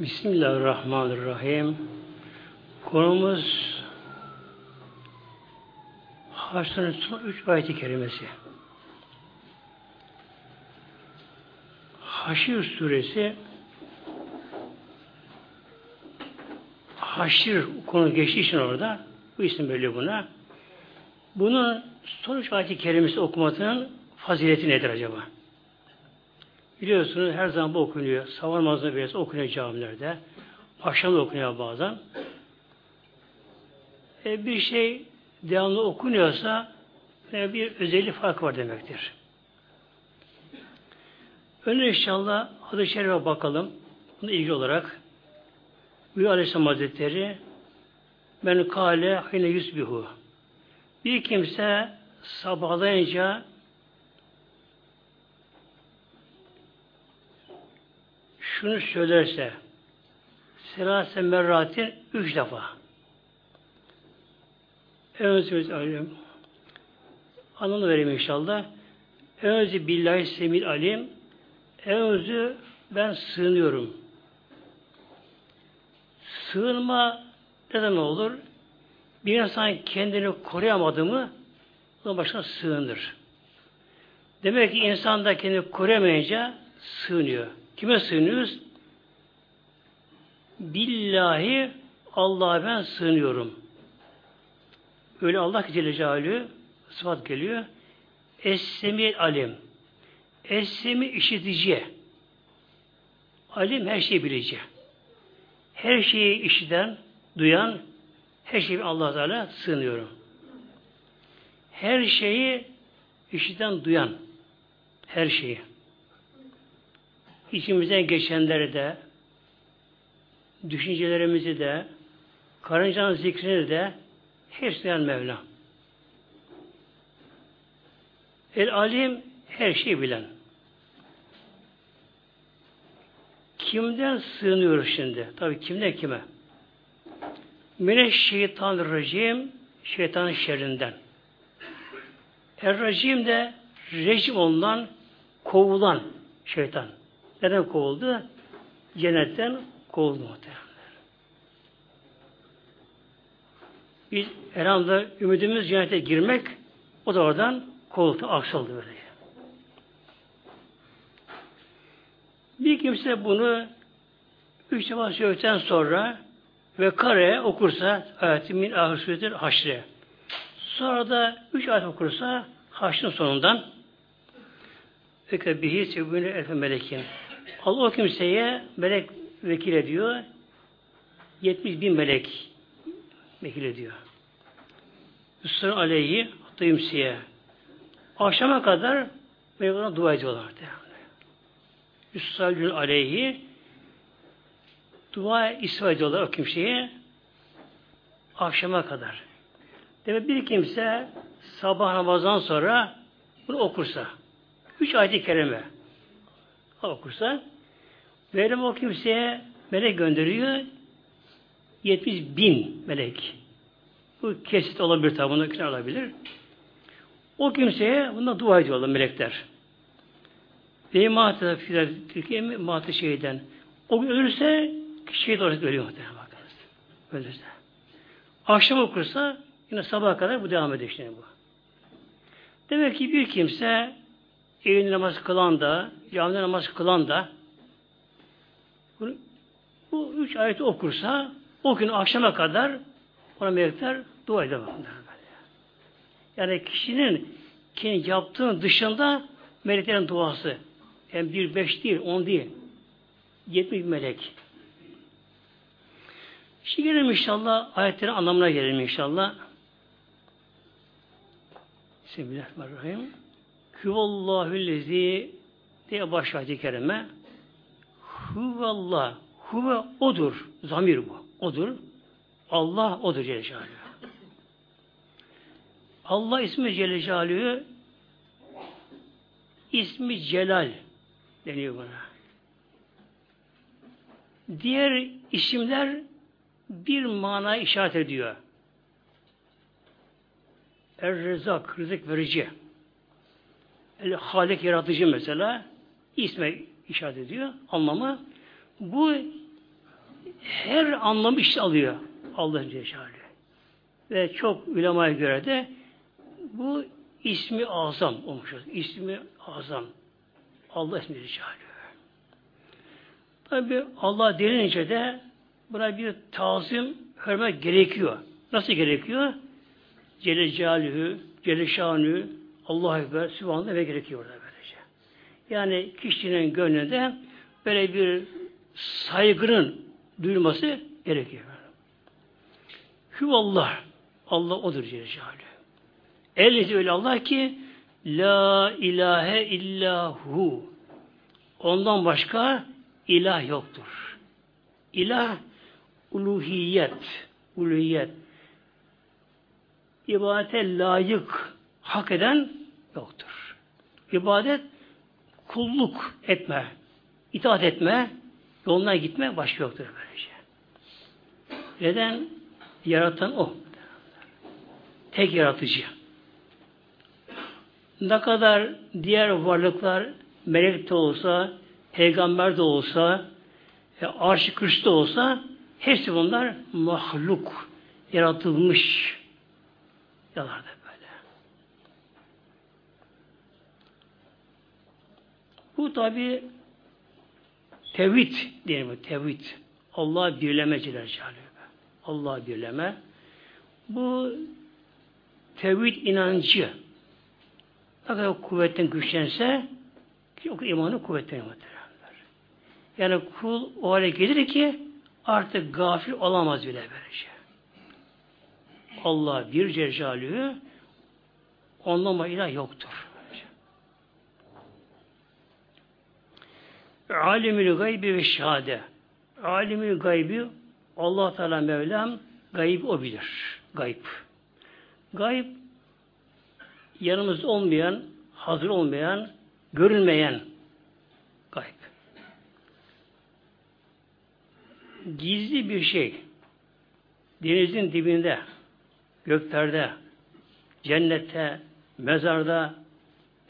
Bismillahirrahmanirrahim. Konumuz Haç'ın son üç ayeti kerimesi. Haşir suresi Haşir konu geçtiği için orada bu isim böyle buna. Bunun son üç ayeti kerimesi okumasının fazileti nedir acaba? Biliyorsunuz her zaman bu okunuyor. Sabah namazına birisi okunuyor camilerde. Akşam da okunuyor bazen. E, bir şey devamlı okunuyorsa e, bir özellik fark var demektir. Önce inşallah adı şerife bakalım. Buna ilgili olarak Buyur Aleyhisselam Hazretleri ben kale hine yüzbihu bir kimse sabahlayınca şunu söylerse Serase merratin üç defa. Önce alim. Anlamı vereyim inşallah. Önce billahi semil alim. Önce ben sığınıyorum. Sığınma ne zaman olur? Bir insan kendini koruyamadı mı o başına sığınır. Demek ki insan da kendini koruyamayınca sığınıyor. Kime sığınıyoruz? Billahi Allah'a ben sığınıyorum. Öyle Allah Celle Celaluhu sıfat geliyor. Es-Semi alim. Es-Semi işitici. Alim her şeyi bilici. Her şeyi işiten, duyan, her şeyi Allah Teala sığınıyorum. Her şeyi işiten, duyan, her şeyi içimizden geçenleri de, düşüncelerimizi de, karıncanın zikrini de hepsinden Mevla. El alim her şeyi bilen. Kimden sığınıyoruz şimdi? Tabi kimden kime? Mine şeytan rejim, şeytanın şerrinden. Er rejim de rejim olunan, kovulan şeytan. Neden kovuldu? Cennetten kovuldu muhtemelen. Biz herhalde ümidimiz cennete girmek o da oradan kovuldu, aksaldı böyle. Bir kimse bunu üç defa söyledikten sonra ve kare okursa ayeti min ahir haşre. Sonra da üç ayet okursa haşrın sonundan Feke bihi sebune elfe melekin. Allah o kimseye melek vekil ediyor. 70 bin melek vekil ediyor. Üstün aleyhi duyumsiye. Akşama kadar meleklerine dua ediyorlar. Üstün aleyhi dua isva ediyorlar o kimseye akşama kadar. Demek bir kimse sabah namazdan sonra bunu okursa üç ayet-i kerime okursa Mevlam o kimseye melek gönderiyor 70 bin melek. Bu kesit olabilir tabi. Bunu olabilir. O kimseye bunda dua ediyorlar melekler. Ve mahtı Türkiye mi mahtı şeyden. O gün ölürse şehit olarak ölüyor muhtemelen bakınız. Ölürse. Akşam okursa yine sabaha kadar bu devam ediyor işte bu. Demek ki bir kimse evinde namaz kılan da, camide namaz kılan da bu üç ayeti okursa o gün akşama kadar ona melekler dua eder. Yani kişinin kendi yaptığının dışında meleklerin duası. Yani bir beş değil, on değil. Yetmiş melek. Şimdi gelelim inşallah ayetlerin anlamına gelelim inşallah. Bismillahirrahmanirrahim. Huvallahüllezi diye başlayacak kerime. Huvallah. Huve odur. Zamir bu. Odur. Allah odur Celle Celaluhu. Allah ismi Celle Celaluhu ismi Celal deniyor buna. Diğer isimler bir mana işaret ediyor. Er-Rezak, rızık verici. El Halik yaratıcı mesela isme işaret ediyor. Anlamı bu her anlamı işte alıyor Allah'ın Celle Ve çok ulemaya göre de bu ismi azam olmuş. İsmi azam. Allah ismi Celle Tabi Allah denince de buna bir tazim, hürmet gerekiyor. Nasıl gerekiyor? Celle Celaluhu, Celle Şanü, Allah Ekber, Sübhanallah ve gerekiyor orada böylece. Yani kişinin gönlünde böyle bir saygının duyulması gerekiyor. Hüvallah. Allah odur Celle. Ellezi öyle Allah ki La ilahe illahu. Ondan başka ilah yoktur. İlah uluhiyet. Uluhiyet. İbadete layık, hak eden yoktur. İbadet kulluk etme, itaat etme, yoluna gitme başka yoktur böylece. Neden? Yaratan o. Tek yaratıcı. Ne kadar diğer varlıklar melek de olsa, peygamber de olsa, e, arş kırış da olsa hepsi bunlar mahluk, yaratılmış yalarda böyle. Bu tabi tevhid diyelim tevhid. Allah birleme Celle Allah birleme. Bu tevhid inancı ne kadar kuvvetten güçlense o imanı muhtemelenler. Yani kul o hale gelir ki artık gafil olamaz bile böylece. Allah bir Cecalü ondan başka ilah yoktur. Alimül gaybi ve şehade. Alimül gaybi Allah Teala Mevlam gayb o bilir. Gayb. Gayb yanımızda olmayan, hazır olmayan, görünmeyen gayb. Gizli bir şey denizin dibinde, göklerde, cennette, mezarda,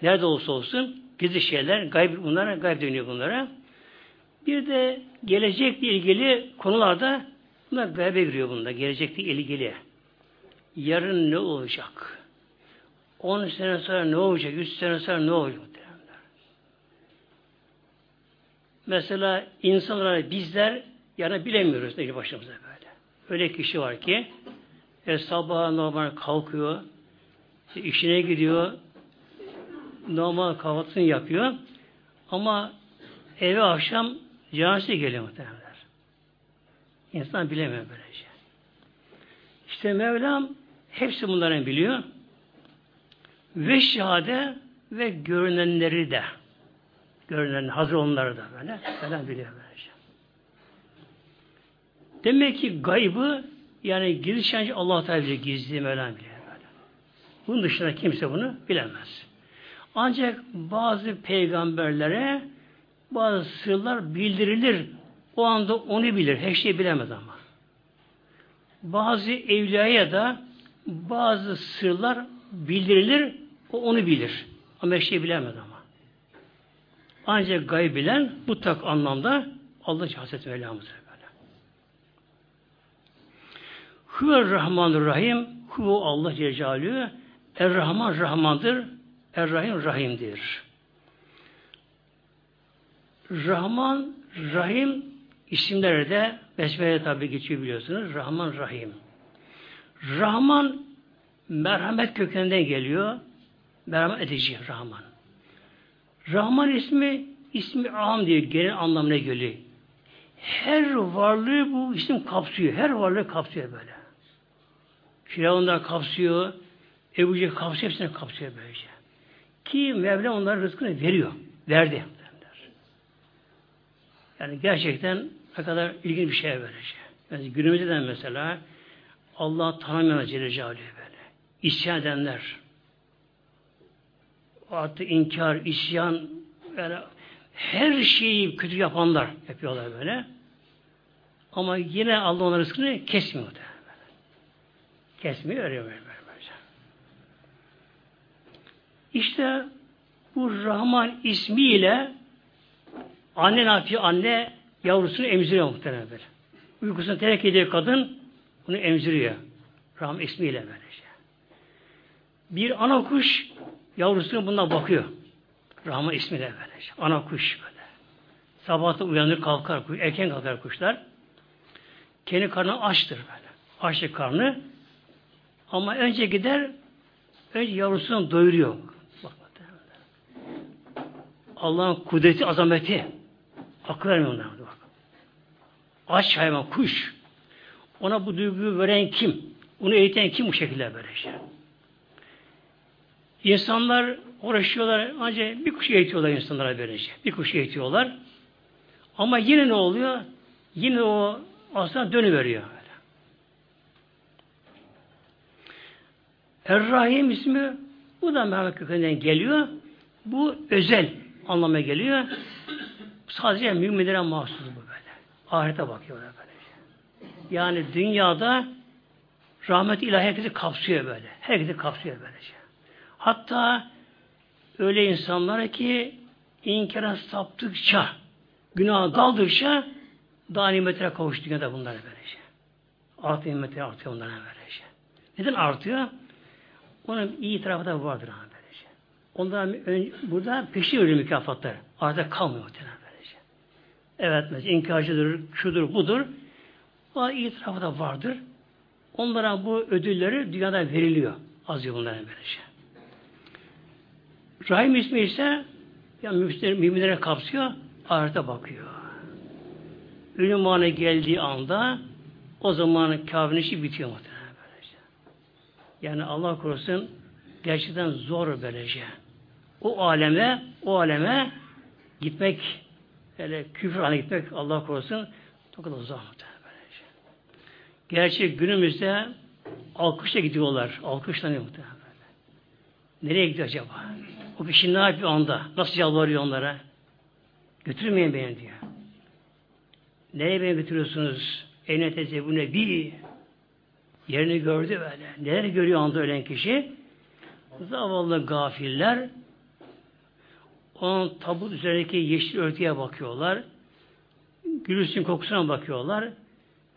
nerede olsa olsun gizli şeyler, gayb bunlara, gayb dönüyor bunlara. Bir de gelecekle ilgili konularda bunlar gaybe giriyor bunda, gelecekle ilgili. Yarın ne olacak? 10 sene sonra ne olacak? 100 sene sonra ne olacak? Mesela insanlar bizler yani bilemiyoruz ne başımıza böyle. Öyle kişi var ki e, sabah normal kalkıyor, işine gidiyor, normal kahvaltısını yapıyor ama eve akşam canisi geliyor muhtemelen. İnsan bilemiyor böylece. İşte Mevlam hepsi bunların biliyor. Ve şehade ve görünenleri de görünen hazır onları da böyle falan biliyor böylece. Demek ki gaybı yani gizli Allah Teala gizli Mevlam biliyor böyle. Bunun dışında kimse bunu bilemez. Ancak bazı peygamberlere bazı sırlar bildirilir. O anda onu bilir. Her şeyi bilemez ama. Bazı evliyaya da bazı sırlar bildirilir. O onu bilir. Ama her şeyi bilemez ama. Ancak gayb bilen bu tak anlamda Allah Hazreti Mevlamızdır. Huve Rahman Rahim Huve Allah Celle Er Rahman Rahmandır Er Rahim Rahim'dir. Rahman Rahim isimleri de Besmele tabi geçiyor biliyorsunuz. Rahman Rahim. Rahman merhamet kökeninden geliyor. Merhamet edici Rahman. Rahman ismi ismi am diye genel anlamına geliyor. Her varlığı bu isim kapsıyor. Her varlığı kapsıyor böyle. Firavunlar kapsıyor. Ebu Cehil kapsıyor. Hepsini kapsıyor böylece. Ki Mevla onların rızkını veriyor. Verdi. Yani gerçekten ne kadar ilginç bir şey böylece. Yani günümüzde de mesela Allah tanımayan Celle Celaluhu böyle. İsyan edenler, artık inkar, isyan, yani her şeyi kötü yapanlar yapıyorlar böyle. Ama yine Allah onların rızkını kesmiyor. Kesmiyor, öyle böyle. İşte bu Rahman ismiyle anne ne yapıyor? Anne yavrusunu emziriyor muhtemelen böyle. Uykusunu terk ediyor kadın, bunu emziriyor. Ram ismiyle böylece. Bir ana kuş yavrusuna bundan bakıyor. Rahman ismiyle böylece. Ana kuş böyle. Sabahta uyanır kalkar kuş. Erken kalkar kuşlar. Kendi karnı açtır böyle. Açtır karnı. Ama önce gider önce yavrusunu doyuruyor. Allah'ın kudreti, azameti. Akıl vermiyor onlara. Bak. Aç hayvan, kuş. Ona bu duyguyu veren kim? Onu eğiten kim bu şekilde böyle şey? İnsanlar uğraşıyorlar ancak bir kuş eğitiyorlar insanlara böylece. Bir kuş eğitiyorlar. Ama yine ne oluyor? Yine o aslında dönüveriyor. Er-Rahim ismi bu da Mehmet kökeninden geliyor. Bu özel anlamına geliyor. Sadece müminlere mahsus bu böyle. Ahirete bakıyorlar böyle. Yani dünyada rahmet ilahi herkesi kapsıyor böyle. Herkesi kapsıyor böylece. Hatta öyle insanlara ki inkara saptıkça, günah daldıkça daha nimetlere kavuştu dünyada bunlar böylece. Artı nimetleri artıyor bunlara böylece. Neden artıyor? Onun iyi tarafı da vardır böylece. Ondan ön, burada peşin ölü mükafatlar. Artık kalmıyor muhtemelen böylece. Evet mesela inkarcıdır, şudur, budur. O iyi tarafı da vardır. Onlara bu ödülleri dünyada veriliyor. Az bunlara böylece. Rahim ismi ise ya müminlere kapsıyor, ahirete bakıyor. Ölüm anı geldiği anda o zaman kafirin işi bitiyor muhtemelen böylece. Yani Allah korusun gerçekten zor böylece. O aleme, o aleme gitmek, hele küfür haline gitmek Allah korusun çok da zor böylece. Gerçi günümüzde alkışla gidiyorlar. Alkışlanıyor muhtemelen. Nereye gidiyor acaba? O kişi ne yapıyor anda? Nasıl yalvarıyor onlara? Götürmeyin beni diyor. Nereye beni götürüyorsunuz? Eyne teze bu ne? Bir yerini gördü böyle. Neler görüyor anda ölen kişi? Zavallı gafiller onun tabut üzerindeki yeşil örtüye bakıyorlar. Gülüsün kokusuna bakıyorlar.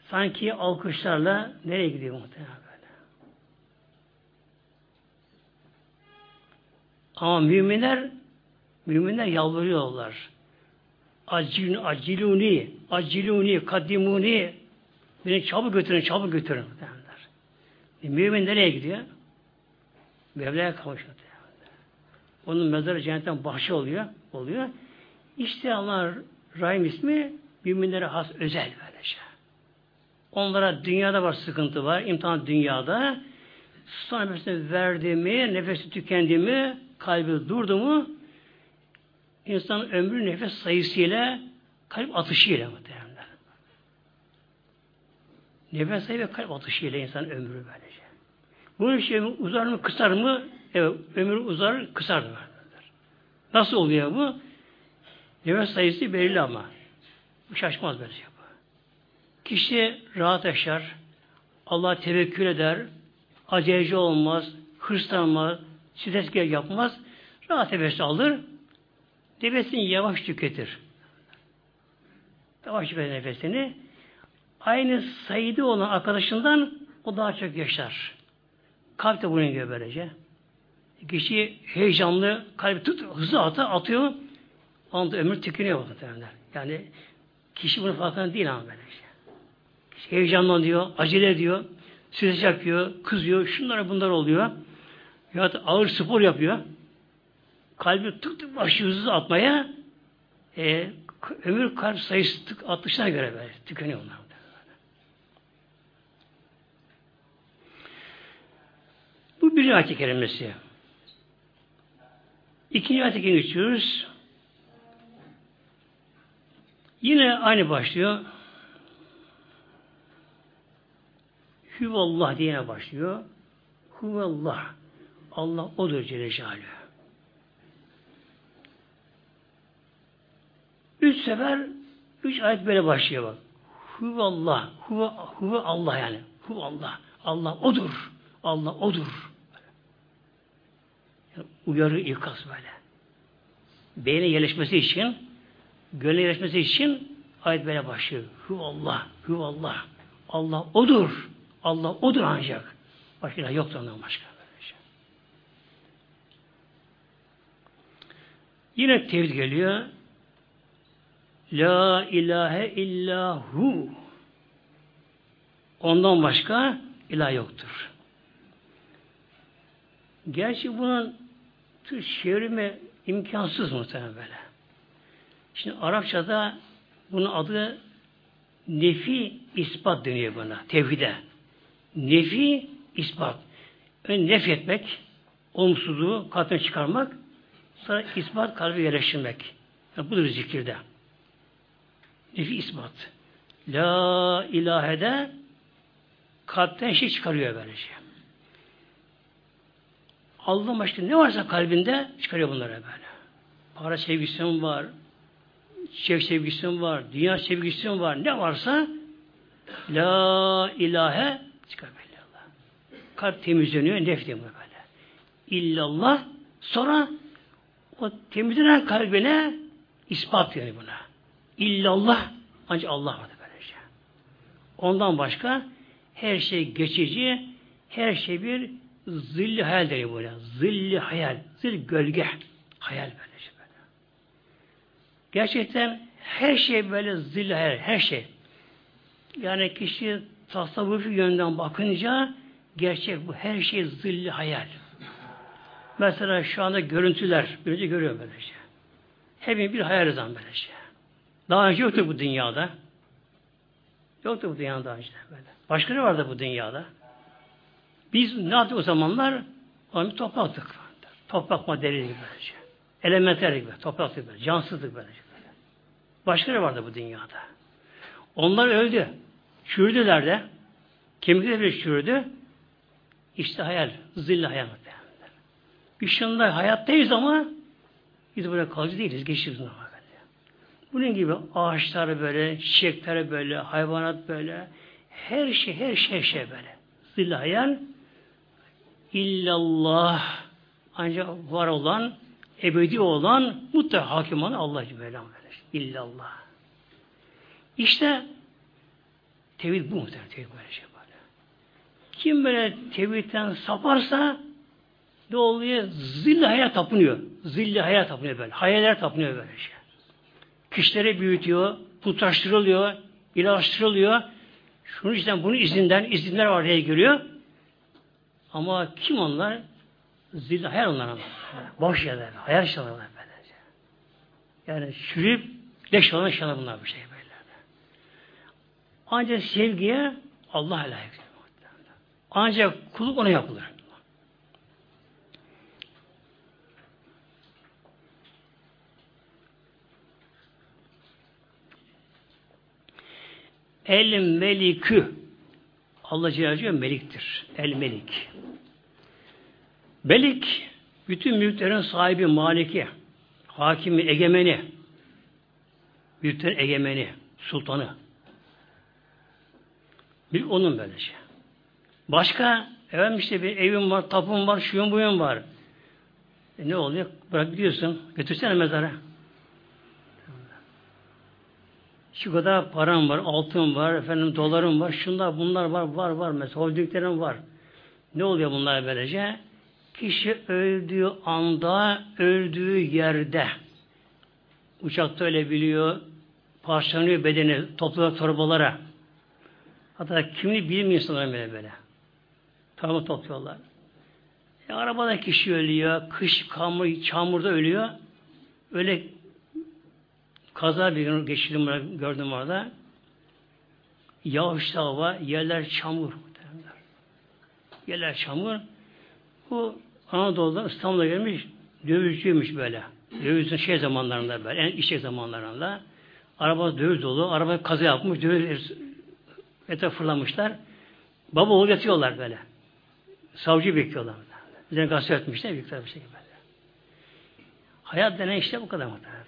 Sanki alkışlarla nereye gidiyor muhtemelen böyle. Ama müminler müminler yalvarıyorlar. Aciluni, aciluni, aciluni, kadimuni beni çabuk götürün, çabuk götürün derler. E, mümin nereye gidiyor? Mevla'ya kavuşuyor. Onun mezarı cennetten bahçe oluyor. oluyor. İşte Allah Rahim ismi müminlere has özel böylece. Şey. Onlara dünyada var sıkıntı var. imtihan dünyada. Sonra nefesini verdi mi, nefesi tükendi mi, kalbi durdu mu İnsanın ömrü nefes sayısıyla kalp atışıyla muhtemelen. Nefes sayı ve kalp atışıyla insan ömrü böylece. Bunun şey uzar mı kısar mı? Evet, ömür uzar kısar. Nasıl oluyor bu? Nefes sayısı belirli ama. Bu şaşmaz böyle şey bu. Kişi rahat yaşar, Allah tevekkül eder, aceleci olmaz, hırslanmaz, stres yapmaz, rahat nefes alır, Nefesini yavaş tüketir. Yavaş tüketir nefesini. Aynı sayıda olan arkadaşından o daha çok yaşar. Kalp de bunu gibi böylece. Kişi heyecanlı, kalbi tut, hızlı ata, atıyor. Anda ömür tükeniyor muhtemelen. Yani kişi bunu farkında değil ama böylece. Kişi heyecanlanıyor, acele ediyor, stres yapıyor, kızıyor, şunlar bunlar oluyor. Ya da ağır spor yapıyor kalbi tık tık başlıyor hızlı atmaya e, ömür kalp sayısı tık atışına göre böyle tükeniyor onlar. Bir ayet-i kerimesi. İkinci ayet-i geçiyoruz. Yine aynı başlıyor. Hüvallah diye başlıyor. Huvallah. Allah odur Celle Celaluhu. Üç sefer üç ayet böyle başlıyor bak. Huvallah. Huve, huve Allah yani. Huvallah. Allah odur. Allah odur. Uyarı ikaz böyle. Beyne yerleşmesi için, gönle yerleşmesi için ayet böyle başlıyor. Hu Allah, hu Allah. Allah odur. Allah odur ancak. Başka ilah yoktur ondan başka. Yine tevhid geliyor. La ilahe illahu. Ondan başka ilah yoktur. Gerçi bunun çevirme imkansız muhtemelen böyle. Şimdi Arapçada bunun adı nefi ispat deniyor buna. Tevhide. Nefi ispat. Ön nef etmek, olumsuzluğu kalpten çıkarmak, sonra ispat kalbi yerleştirmek. Yani budur zikirde. Nefi ispat. La ilahe de kalpten şey çıkarıyor böylece. Allah başka ne varsa kalbinde çıkarıyor bunları böyle. Para sevgisi var, çiçek sevgisi var, dünya sevgisi var, ne varsa La ilahe çıkar böyle Allah. Kalp temizleniyor, nefret böyle. İllallah sonra o temizlenen kalbine ispat yani buna. İllallah ancak Allah vardır böylece. Ondan başka her şey geçici, her şey bir zilli hayal deniyor böyle. Zilli hayal, zil gölge hayal böylece böyle. Gerçekten her şey böyle zilli hayal, her şey. Yani kişi tasavvufi yönden bakınca gerçek bu. Her şey zilli hayal. Mesela şu anda görüntüler, böylece görüyor böylece. Hepimiz bir hayal eden böylece. Daha önce yoktu bu dünyada. Yoktu bu dünyada daha önce böyle. Başka ne vardı bu dünyada? Biz ne yaptık o zamanlar? O bir topraktık. Toprak maddeli böylece. Elementer gibi, topraktık böyle. Cansızlık böylece. Böyle. Başka ne vardı bu dünyada? Onlar öldü. Çürüdüler de. Kemikleri çürüdü. İşte hayal. Zilli hayal. Işığında hayattayız ama biz böyle kalıcı değiliz. Geçiyoruz böyle. Bunun gibi ağaçlar böyle, çiçekler böyle, hayvanat böyle, her şey, her şey, her şey böyle. Zilli hayal illallah ancak var olan, ebedi olan, mutlaka hakim olan Allah Celle İllallah. İşte tevhid bu muhtemelen. Tevhid böyle şey böyle. Kim böyle tevhidden saparsa ne oluyor? Zilli hayat tapınıyor. Zilli hayat tapınıyor böyle. Hayaller tapınıyor böyle şey. Kişileri büyütüyor, putlaştırılıyor, ilaçtırılıyor. Şunun yüzden bunun izinden, izinler var diye görüyor. Ama kim onlar? Zilli hayal onlar ama. Boş yerler, hayal şeyler böylece. Yani çürüyüp leş olan şeyler bunlar bu şey böyle. Ancak sevgiye Allah layık. Ancak kulluk ona yapılır. El melikü Allah Celle meliktir. El melik. Melik bütün mülklerin sahibi, maliki, hakimi, egemeni, mülklerin egemeni, sultanı. Bir onun böylece. Başka efendim işte bir evim var, tapum var, şuyum buyum var. E ne oluyor? Bırak gidiyorsun. Götürsene mezara. Şu kadar param var, altın var, efendim dolarım var, şunlar bunlar var, var var mesela holdinglerim var. Ne oluyor bunlar böylece? Kişi öldüğü anda, öldüğü yerde uçakta öyle biliyor, parçalanıyor bedeni, topluyor torbalara. Hatta kimini bilmiyor insanlar böyle böyle. Torba topluyorlar. E, arabada kişi ölüyor, kış, kamur, çamurda ölüyor. Öyle Kaza bir gün geçirdim gördüm orada. Yağışlı hava, yerler çamur. Yerler çamur. Bu Anadolu'da İstanbul'a gelmiş dövizciymiş böyle. Dövizin şey zamanlarında böyle, en işe zamanlarında. Araba döviz dolu, araba kaza yapmış, döviz etraf fırlamışlar. Baba oğul yatıyorlar böyle. Savcı bekliyorlar. Bizden gazete etmişler, büyükler bir şey böyle. Hayat denen işte bu kadar muhtemelen.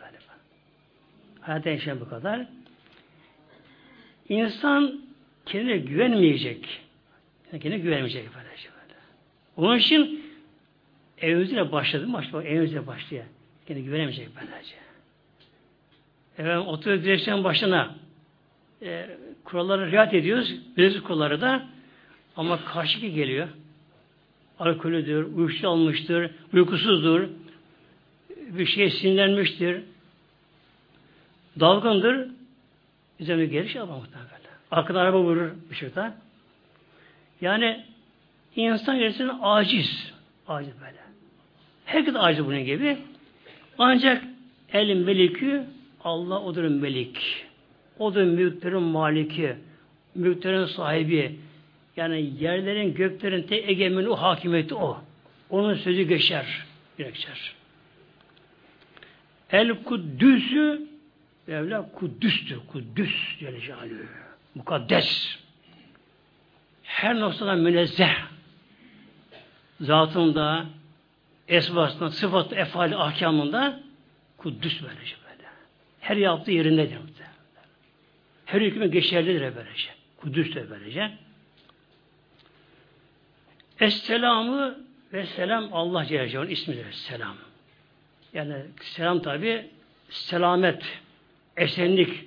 Hayatta yaşayan bu kadar. İnsan kendine güvenmeyecek. Kendine güvenmeyecek böyle. Şey. Onun için evimizle başladı. Başladı. Evimizle başlıyor. Kendine güvenemeyecek böylece. Efendim oturuyor direksiyon başına. e, kurallara riayet ediyoruz. Biliyoruz kuralları da. Ama karşıki geliyor. Alkolüdür, uyuşturucu almıştır, uykusuzdur, bir şey sinirlenmiştir, dalgındır. Üzerine geliş şey yapar muhtemelen. Arkada araba vurur bir şeyden. Yani insan gerisinin aciz. Aciz böyle. Herkes aciz bunun gibi. Ancak el melikü Allah odur melik. Odur mülklerin maliki. Mülklerin sahibi. Yani yerlerin, göklerin tek egemeni o hakimiyeti o. Onun sözü geçer. Geçer. El Kuddüs'ü Mevla Kuddüs'tür. Kuddüs Celle. Mukaddes. Her noktadan münezzeh. Zatında, esmasında, sıfatı, efali, ahkamında Kuddüs böylece böyle. Her yaptığı yerindedir. Her hükmü geçerlidir böylece. Kudüs de böylece. Esselamı ve selam Allah Celle Celaluhu'nun ismidir. Selam. Yani selam tabi selamet, esenlik,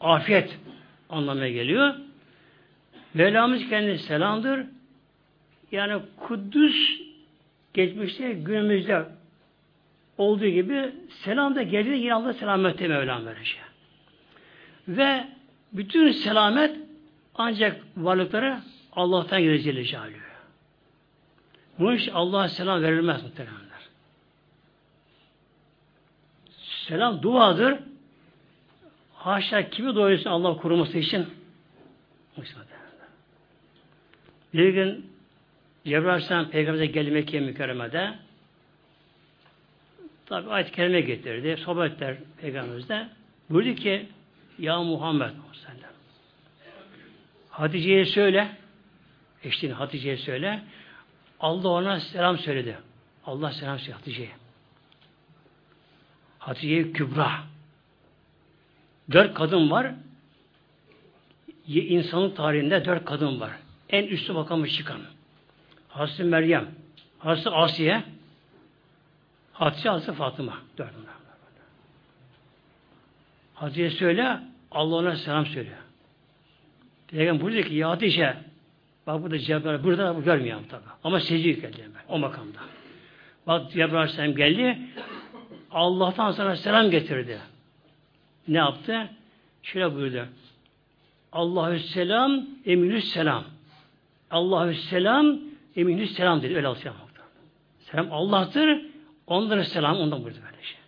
afiyet anlamına geliyor. Mevlamız kendisi selamdır. Yani Kudüs geçmişte günümüzde olduğu gibi selam da geldi yine Allah selamette Mevlam verecek. Ve bütün selamet ancak varlıklara Allah'tan gelir Celle Celaluhu. Bunun için Allah'a selam verilmez muhtemelenler. Selam duadır. Haşa kimi doyursun Allah koruması için? Bir gün Cebrail Aleyhisselam Peygamber'e geldi Mekke mükerremede. Tabi ayet-i kerime getirdi. Sohbetler Peygamberimizde. Buyurdu ki Ya Muhammed. Hatice'ye söyle eşliğini Hatice'ye söyle. Allah ona selam söyledi. Allah selam söyledi Hatice'ye. Hatice Kübra. Dört kadın var. İnsanlık tarihinde dört kadın var. En üstü makamı çıkan. Hazreti Meryem, Hazreti Asiye, Hatice, Hazreti Fatıma. Bunlar. Hatice söyle, Allah ona selam söylüyor. Peygamber buyuruyor ki ya Hatice, bak burada Cebrail, burada bu görmüyorum tabi. Ama secde geldi ben, o makamda. Bak Cebrail Aleyhisselam geldi, Allah'tan sana selam getirdi. Ne yaptı? Şöyle buyurdu. Allahü selam, eminü selam. Allahü selam, eminü selam dedi. Öyle alışıyor. Selam Allah'tır. Onların selam ondan buyurdu böyle şey.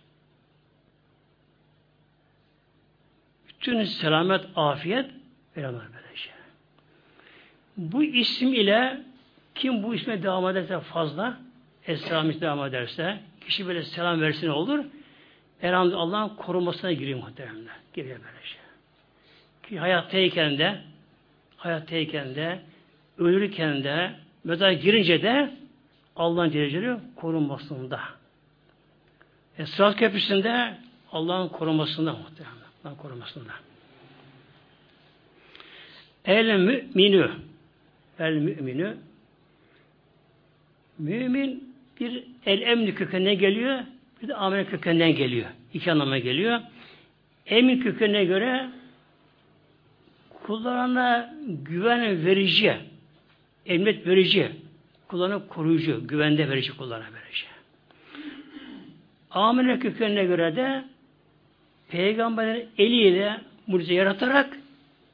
Bütün selamet, afiyet beraber böyle şey. Bu isim ile kim bu isme devam ederse fazla, Esra'mış devam ederse, kişi böyle selam versin olur, herhalde Allah'ın korumasına giriyor muhtemelen. Giriyor böyle şey. Ki hayattayken de, hayattayken de, ölürken de, mezara girince de Allah'ın Celle korunmasında. Esrat köprüsünde Allah'ın korumasında muhtemelen. Allah'ın korumasında. El müminü el müminü mümin bir el emni kökenine geliyor bir de amel kökeninden geliyor. İki anlama geliyor. Emin kökenine göre kullarına güven verici, emniyet verici, kullarına koruyucu, güvende verici kullarına verici. Amine kökenine göre de peygamberin eliyle mucize yaratarak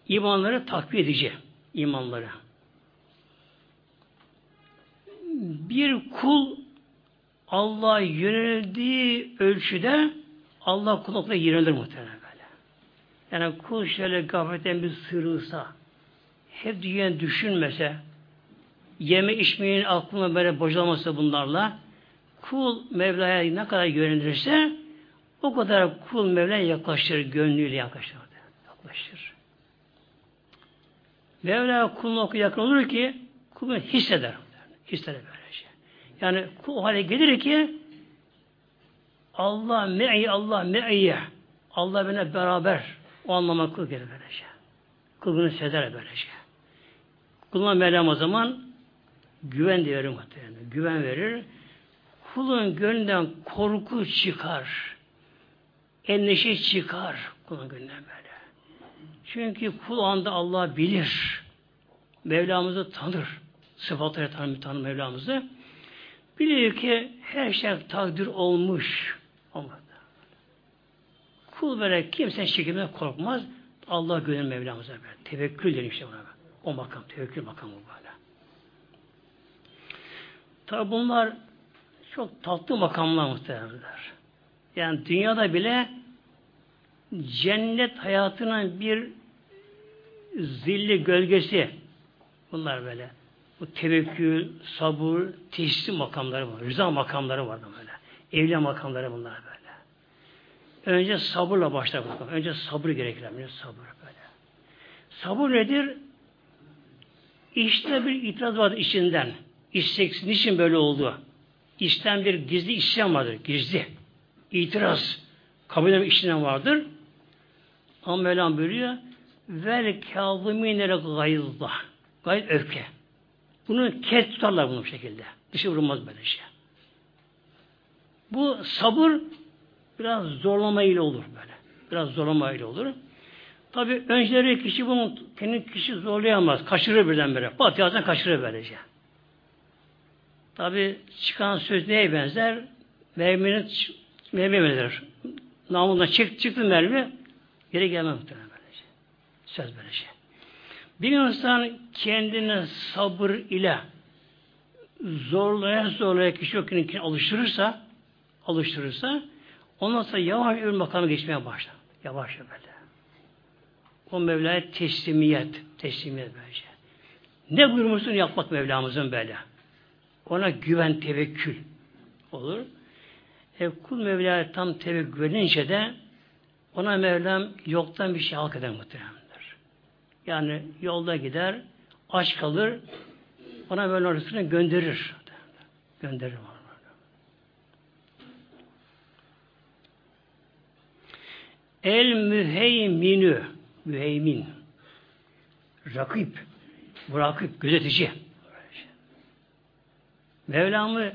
imanları takviye edici imanları. Bir kul Allah yöneldiği ölçüde Allah kulakla yönelir muhtemelen böyle. Yani kul şöyle gafletten bir sırılsa, hep dünya düşünmese, yeme içmeyin aklına böyle bocalamasa bunlarla, kul Mevla'ya ne kadar yönelirse, o kadar kul Mevla'ya yaklaşır, gönlüyle yaklaşır. Yaklaşır. Mevla kuluna o yakın olur ki, kulunu hisseder. Hisseder böyle şey. Yani o hale gelir ki Allah me'i Allah me'iyye Allah bana beraber o anlama kul gelir böylece. Şey. Kul bunu sezer böylece. Şey. Kuluna Mevlam o zaman güven de verir muhtemelen. Güven verir. Kulun gönlünden korku çıkar. Endişe çıkar kulun gönlünden böyle. Çünkü kul anda Allah bilir. Mevlamızı tanır. Sıfatları tanır, tanır Mevlamızı. Biliyor ki her şey takdir olmuş. Olmadı. Kul böyle kimsenin şekilde korkmaz. Allah gönül Mevlamıza böyle. Tevekkül denir işte buna. O makam, tevekkül makamı böyle. Tabi bunlar çok tatlı makamlar muhtemelenler. Yani dünyada bile cennet hayatının bir zilli gölgesi bunlar böyle. Bu tevekkül, sabır, teslim makamları var. Rıza makamları var böyle. Evliya makamları bunlar böyle. Önce sabırla başlar bakalım. Önce sabır gerekir. Önce sabır böyle. Sabır nedir? İşte bir itiraz vardır içinden. İstek niçin böyle oldu? İşten bir gizli isyan vardır. Gizli. İtiraz. Kabul edilme işinden vardır. Ama Mevlam buyuruyor vel kâzımînere gayızda. Gayet öfke. Bunu kes tutarlar bunu bu şekilde. Dışı vurulmaz böyle şey. Bu sabır biraz zorlama ile olur böyle. Biraz zorlama ile olur. Tabi önceleri kişi bunu kendi kişi zorlayamaz. Kaçırır birdenbire. Batıyazdan kaçırır böylece. Tabi çıkan söz neye benzer? Merminin mermiye benzer. Namından çık, çıktı mermi geri gelmez muhtemelen böylece. Söz böylece. Bir insan kendine sabır ile zorlaya zorlaya kişi o kendini alıştırırsa alıştırırsa ondan sonra yavaş bir makamı geçmeye başlar. Yavaş böyle. O Mevla'ya teslimiyet. Teslimiyet böylece. Ne buyurmuşsun yapmak Mevlamızın böyle. Ona güven, tevekkül olur. E, kul Mevla'ya tam tevekkül edince de ona Mevlam yoktan bir şey halk eder muhtemelendir. Yani yolda gider, aç kalır, ona böyle arasını gönderir. Gönderir. El müheyminü müheymin rakip bu rakip gözetici Mevlamı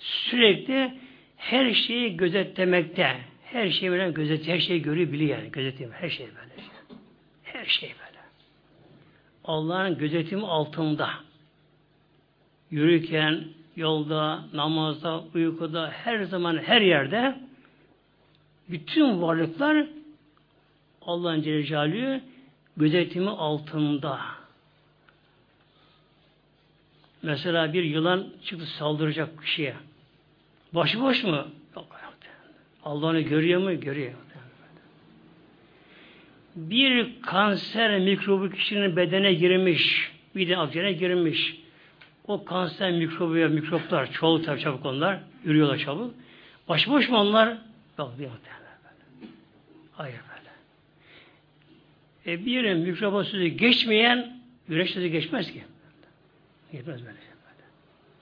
sürekli her şeyi gözetlemekte. Her şeyi böyle gözet her şeyi görüyor biliyor yani. Gözetiyor her şey böyle. Her şey böyle. Allah'ın gözetimi altında. Yürürken yolda namazda uykuda her zaman her yerde bütün varlıklar Allah'ın Celle Celaluhu gözetimi altında. Mesela bir yılan çıktı saldıracak kişiye. Başıboş mu? Yok. Allah onu görüyor mu? Görüyor. Bir kanser mikrobu kişinin bedene girmiş, bir de akciğerine girmiş. O kanser mikrobu ya mikroplar, çoğu tabi çabuk onlar, yürüyorlar çabuk. Başıboş mu onlar? Yok, bir Hayır böyle. E bir mikroba sözü geçmeyen güneş sözü geçmez ki. Geçmez böyle. böyle.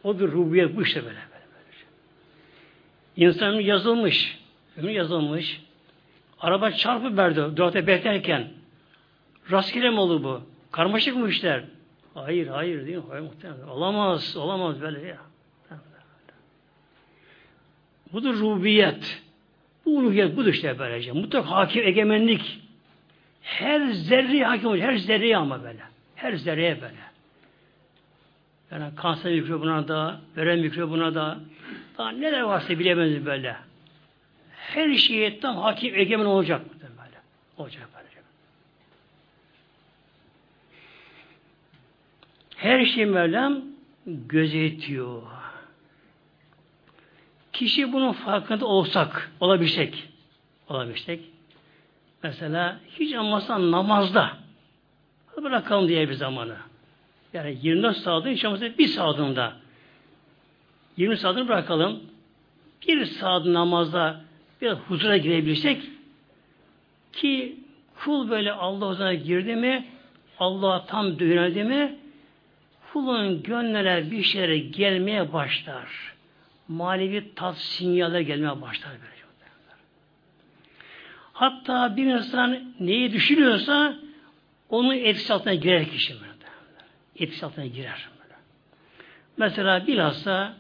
Odur rubiyet bu işte böyle. böyle, böyle. İnsanın yazılmış, ömür yazılmış. Araba çarpı verdi durakta beklerken. Rastgele mi olur bu? Karmaşık mı işler? Hayır, hayır değil mi? Hayır muhtemelen. Olamaz, olamaz böyle ya. Budur rubiyet. Bu uluhiyet budur işte böylece. Mutlak hakim egemenlik. Her zerreye hakim olacak. Her zerreye ama böyle. Her zerreye böyle. Yani kanser mikrobuna da, verem mikrobuna da, daha neler varsa bilemez böyle. Her şeye tam hakim egemen olacak. Böyle. Olacak böyle. Her şey Mevlam gözetiyor. Kişi bunun farkında olsak, olabilsek, olabilsek, mesela hiç olmazsa namazda bırakalım diye bir zamanı. Yani 24 saatin olmazsa bir saatinde 20 saatini bırakalım. Bir saat namazda bir huzura girebilirsek ki kul böyle Allah huzuruna girdi mi Allah'a tam yöneldi mi kulun gönlüne bir şeylere gelmeye başlar manevi tat sinyaller gelmeye başlar böyle. Hatta bir insan neyi düşünüyorsa onun etkisi altına girer kişi böyle. Etkisi altına girer. Böyle. Mesela bilhassa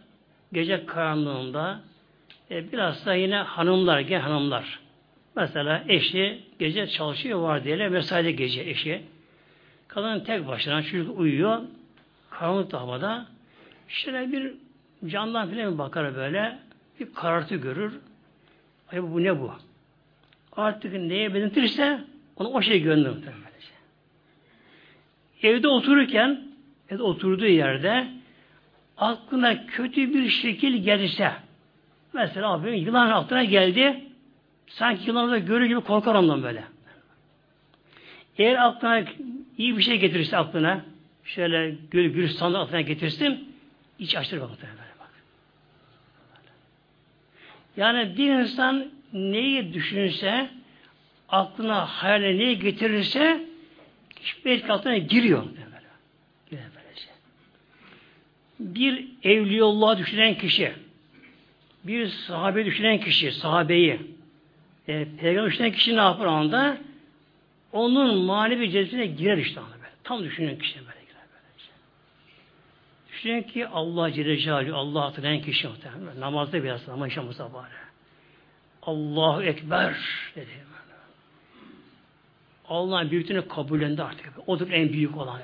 gece karanlığında e, bilhassa yine hanımlar, genç hanımlar Mesela eşi gece çalışıyor var diye mesaide gece eşi. Kadın tek başına çocuk uyuyor. Karanlık havada. Şöyle bir camdan filan bakar böyle. Bir karartı görür. Ay bu ne bu? Artık neye benzetirse onu o şey gönderir. Evde otururken evde oturduğu yerde aklına kötü bir şekil gelirse mesela abi yılan aklına geldi sanki yılanı da görür gibi korkar ondan böyle. Eğer aklına iyi bir şey getirirse aklına şöyle gül gülistanlı aklına getirsin iç açtır bak böyle bak. Yani bir insan neyi düşünse aklına hayaline neyi getirirse belki aklına giriyor. Böyle. Bir evliyullah düşünen kişi, bir sahabe düşünen kişi, sahabeyi, e, peygamber düşünen kişi ne yapar anda? Onun manevi cezbine girer işte anda böyle. Tam düşünen kişi böyle girer böylece. Düşünen ki Allah Celle Allah hatırlayan kişi muhtemelen. Namazda biraz ama yaşamıza bari. Allahu Ekber dedi. Allah'ın büyüklüğünü kabullendi artık. Odur en büyük olan.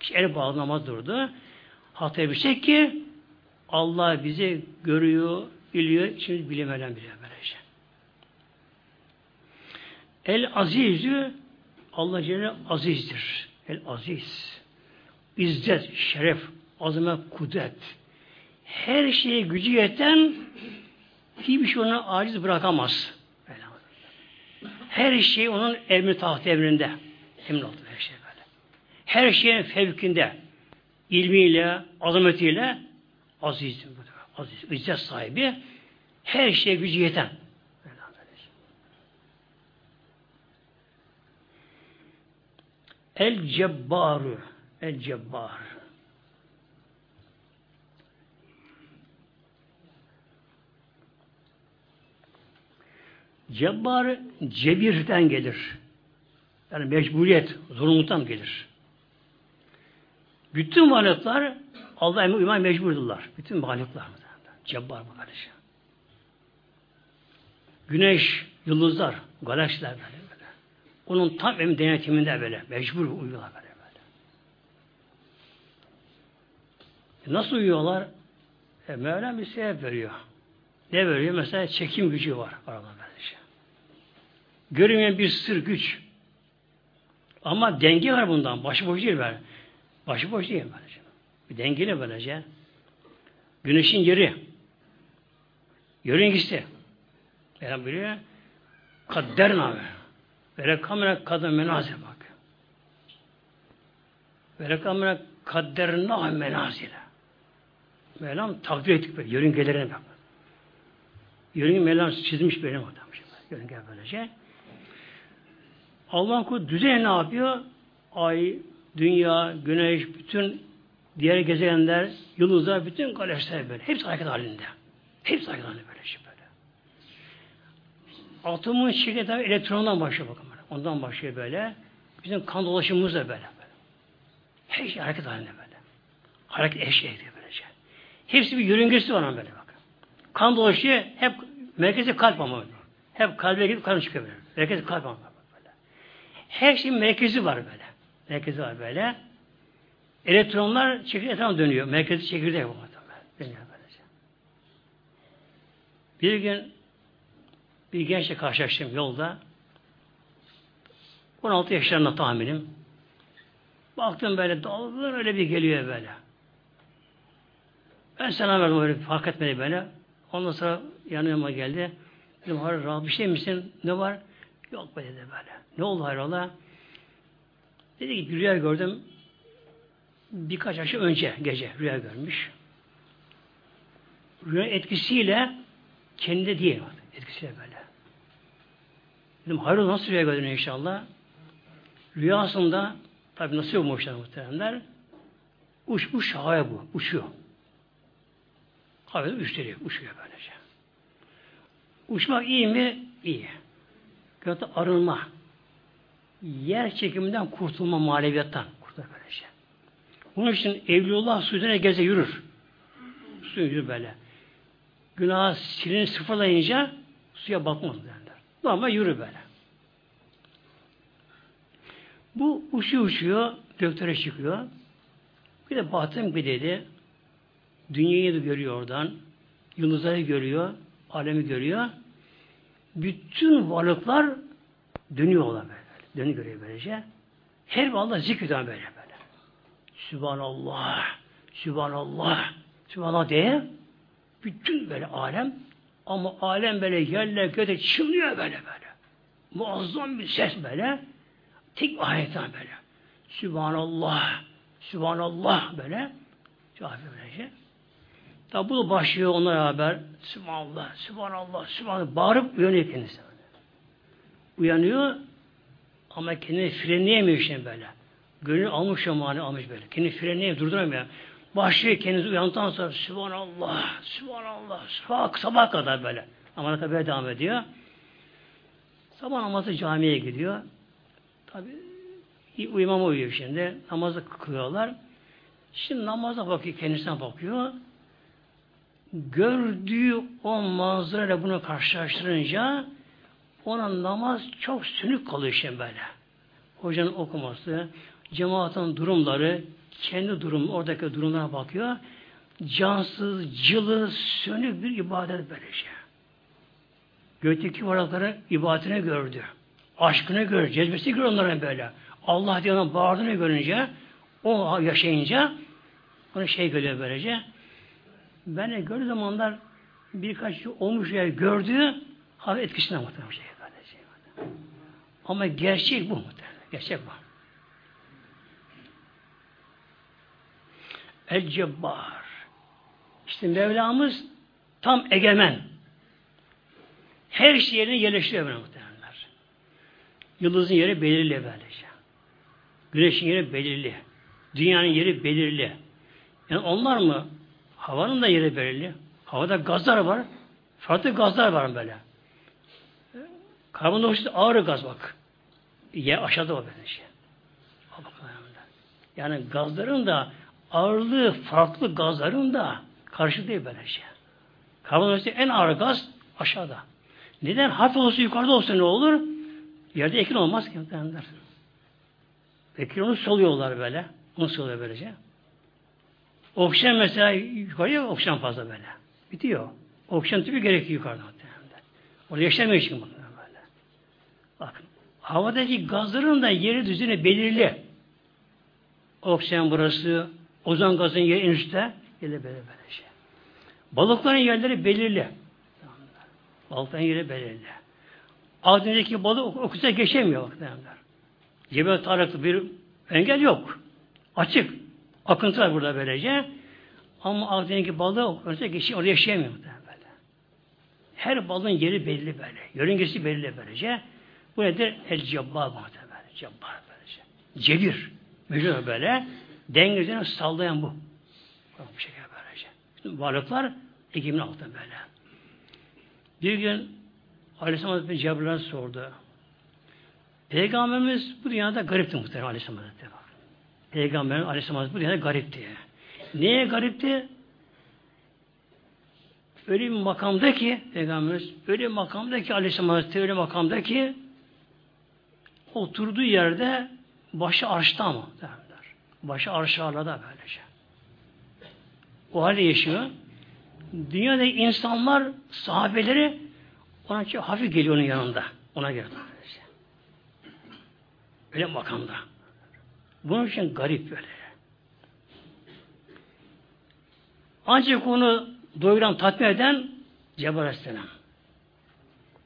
Kişi el bağlı namaz durdu. Hataya bir şey ki Allah bizi görüyor, biliyor, şimdi bilemeden biliyor böylece. El azizü Allah Celle azizdir. El aziz. İzzet, şeref, azamet, kudret. Her şeye gücü yeten hiçbir şey onu aciz bırakamaz. Her şey onun emri taht emrinde. Emin oldu her şey böyle. Her şeyin fevkinde. İlmiyle, azametiyle aziz, aziz, izzet sahibi. Her şeye gücü yeten. El cebbaru. El cebbar. Cebbar cebirden gelir. Yani mecburiyet, zorunluluktan gelir. Bütün varlıklar Allah'a emri uymaya mecburdurlar. Bütün varlıklar. Cebbar bu kardeşim. Güneş, yıldızlar, galaksiler böyle böyle. Onun tam emri denetiminde böyle. Mecbur uyuyorlar böyle böyle. E nasıl uyuyorlar? E Mevlam bir sebep veriyor. Ne veriyor? Mesela çekim gücü var. Aralarında böylece. Görünmeyen bir sır güç. Ama denge var bundan. Başıboş değil böyle. Başıboş değil böylece. Bir dengeli böylece. Güneşin yeri. Yörüngesi. Mevlam biliyor. Kadder name. Ve kamera kadın menazir bak. Ve kamera kadder name menazile. Mevlam takdir ettik böyle. Yörüngelerine bak. Yörünge Mevlam çizmiş benim adam. Yörünge böylece. Allah'ın kulu düzeni ne yapıyor? Ay, dünya, güneş, bütün diğer gezegenler, yıldızlar, bütün galaksiler böyle. Hepsi hareket halinde. Hepsi hareket halinde böyle şey böyle. Atomun şirketi elektrondan başlıyor bakın böyle. Ondan başlıyor böyle. Bizim kan dolaşımımız da böyle. böyle. Her şey hareket halinde böyle. Hareket eşeği böylece. Hepsi bir yörüngesi var böyle bakın. Kan dolaşıyor hep merkezi kalp ama böyle. Hep kalbe gidip kan çıkıyor böyle. Merkezi kalp ama böyle. Her şeyin merkezi var böyle. Merkezi var böyle. Elektronlar çekirdek etrafına dönüyor. Merkezi çekirdek bu. Dönüyor böylece. Bir gün bir gençle karşılaştım yolda. 16 yaşlarında tahminim. Baktım böyle dalgın öyle bir geliyor böyle. Ben selam verdim öyle fark etmedi böyle. Ondan sonra yanıma geldi. Dedim hayır rahat bir şey misin? Ne var? Yok be dedi böyle. Ne oldu hayrola? Dedi ki rüya gördüm. Birkaç ay önce gece rüya görmüş. Rüya etkisiyle kendi değil. Etkisiyle böyle. Dedim hayrola nasıl rüya gördün inşallah? Rüyasında tabi nasıl olmuşlar muhteremler? Uçmuş havaya bu. Uçuyor. Havada uçturuyor. Uçuyor böylece. Uçmak iyi mi? İyi. Kötü arınma. Yer çekiminden kurtulma maneviyattan. Kurtulma böylece. Bunun için Evliullah suyuna geze yürür. Su yürür böyle. Günah silini sıfırlayınca suya batmaz derler. Normal yürü böyle. Bu uçuyor uçuyor, göklere çıkıyor. Bir de batın bir dedi, dünyayı da görüyor oradan, yıldızları görüyor, alemi görüyor. Bütün varlıklar dönüyorlar böyle. Dönüyor görüyor böylece. Her bir Allah zikrediyor böyle böyle. Sübhanallah, Sübhanallah, Sübhanallah diye bütün böyle alem ama alem böyle yerle göğe çınlıyor böyle böyle. Muazzam bir ses böyle. Tek ayetten böyle. Sübhanallah, Sübhanallah böyle. Cevap böylece. Tabi bu başlıyor onlara haber. Sübhanallah, Sübhanallah, Sübhanallah. Bağırıp uyanıyor kendisi. Uyanıyor ama kendini frenleyemiyor işte böyle. Gönül almış o mani almış böyle. Kendini frenleyemiyor, durduramıyor. Başlıyor kendisi uyandıktan sonra Sübhanallah, Sübhanallah, Sübhanallah, sabah kadar böyle. Ama tabi devam ediyor. Sabah namazı camiye gidiyor. Tabi uyumama uyuyor şimdi. Namazı kılıyorlar. Şimdi namaza bakıyor, kendisine bakıyor. Gördüğü o manzarayla bunu karşılaştırınca ona namaz çok sünük kalıyor şimdi böyle. Hocanın okuması, cemaatin durumları, kendi durum, oradaki durumlara bakıyor. Cansız, cılı, sönük bir ibadet böyle şey. Gökteki varlıkların ibadetini gördü. Aşkını gördü, cezbesi gördü onların böyle. Allah diye ona bağırdığını görünce, o yaşayınca, onu şey görüyor böylece. Ben de gördüğü zamanlar birkaç olmuş yer gördüğü hafif etkisine muhtemelen şey böylece. Ama gerçek bu muhtemelen. Gerçek bu. El Cebbar. İşte Mevlamız tam egemen. Her şey yerine yerleştiriyor böyle muhtemelenler. Yıldızın yeri belirli böylece. Güneşin yeri belirli. Dünyanın yeri belirli. Yani onlar mı? Havanın da yeri belirli. Havada gazlar var. Farklı gazlar var böyle. Karbondioksit ağır gaz bak. Ye aşağıda o böyle şey. Yani gazların da ağırlığı farklı gazların da karşı değil böyle şey. Karbondioksit en ağır gaz aşağıda. Neden? Hafif olsa yukarıda olsa ne olur? Yerde ekin olmaz ki. Ekin onu soluyorlar böyle. Onu soluyor böylece. Oksijen mesela yukarıya oksijen fazla böyle. Bitiyor. Oksijen tipi gerekiyor yukarıda. Orada yaşamıyor için böyle. Bakın. Havadaki gazların da yeri düzeni belirli. Oksijen burası, ozon gazın yeri en üstte. Yeri böyle böyle şey. Balıkların yerleri belirli. Balıkların yeri belirli. Ağzındaki balık okusa geçemiyor. Bakın. Cebel Tarık'ta bir engel yok. Açık. Akıntı var burada böylece. Ama Akdeniz'deki balığı okyanusa geçiyor. Orada yaşayamıyor böyle. Her balığın yeri belli böyle. Yörüngesi belli böylece. Bu nedir? El cebbar muhtemelen. Cebbar böylece. Cebir. Mecnun böyle. Dengesini sallayan bu. Bu şekilde böylece. Bütün varlıklar ekimin altında böyle. Bir gün Aleyhisselam Hazretleri Cebrail sordu. Peygamberimiz bu dünyada garipti muhtemelen Aleyhisselam Hazretleri. Peygamber Aleyhisselam Hazretleri bu dünyada garipti. Neye garipti? Öyle bir makamda ki Peygamberimiz öyle bir makamda ki Aleyhisselam Hazretleri öyle bir makamda ki oturduğu yerde başı arşta mı derler. Başı arşarlada böylece. O halde yaşıyor. Dünyada insanlar, sahabeleri ona çok hafif geliyor onun yanında. Ona göre. Öyle makamda. Bunun için garip böyle. Ancak onu doyuran, tatmin eden Cebrail Aleyhisselam.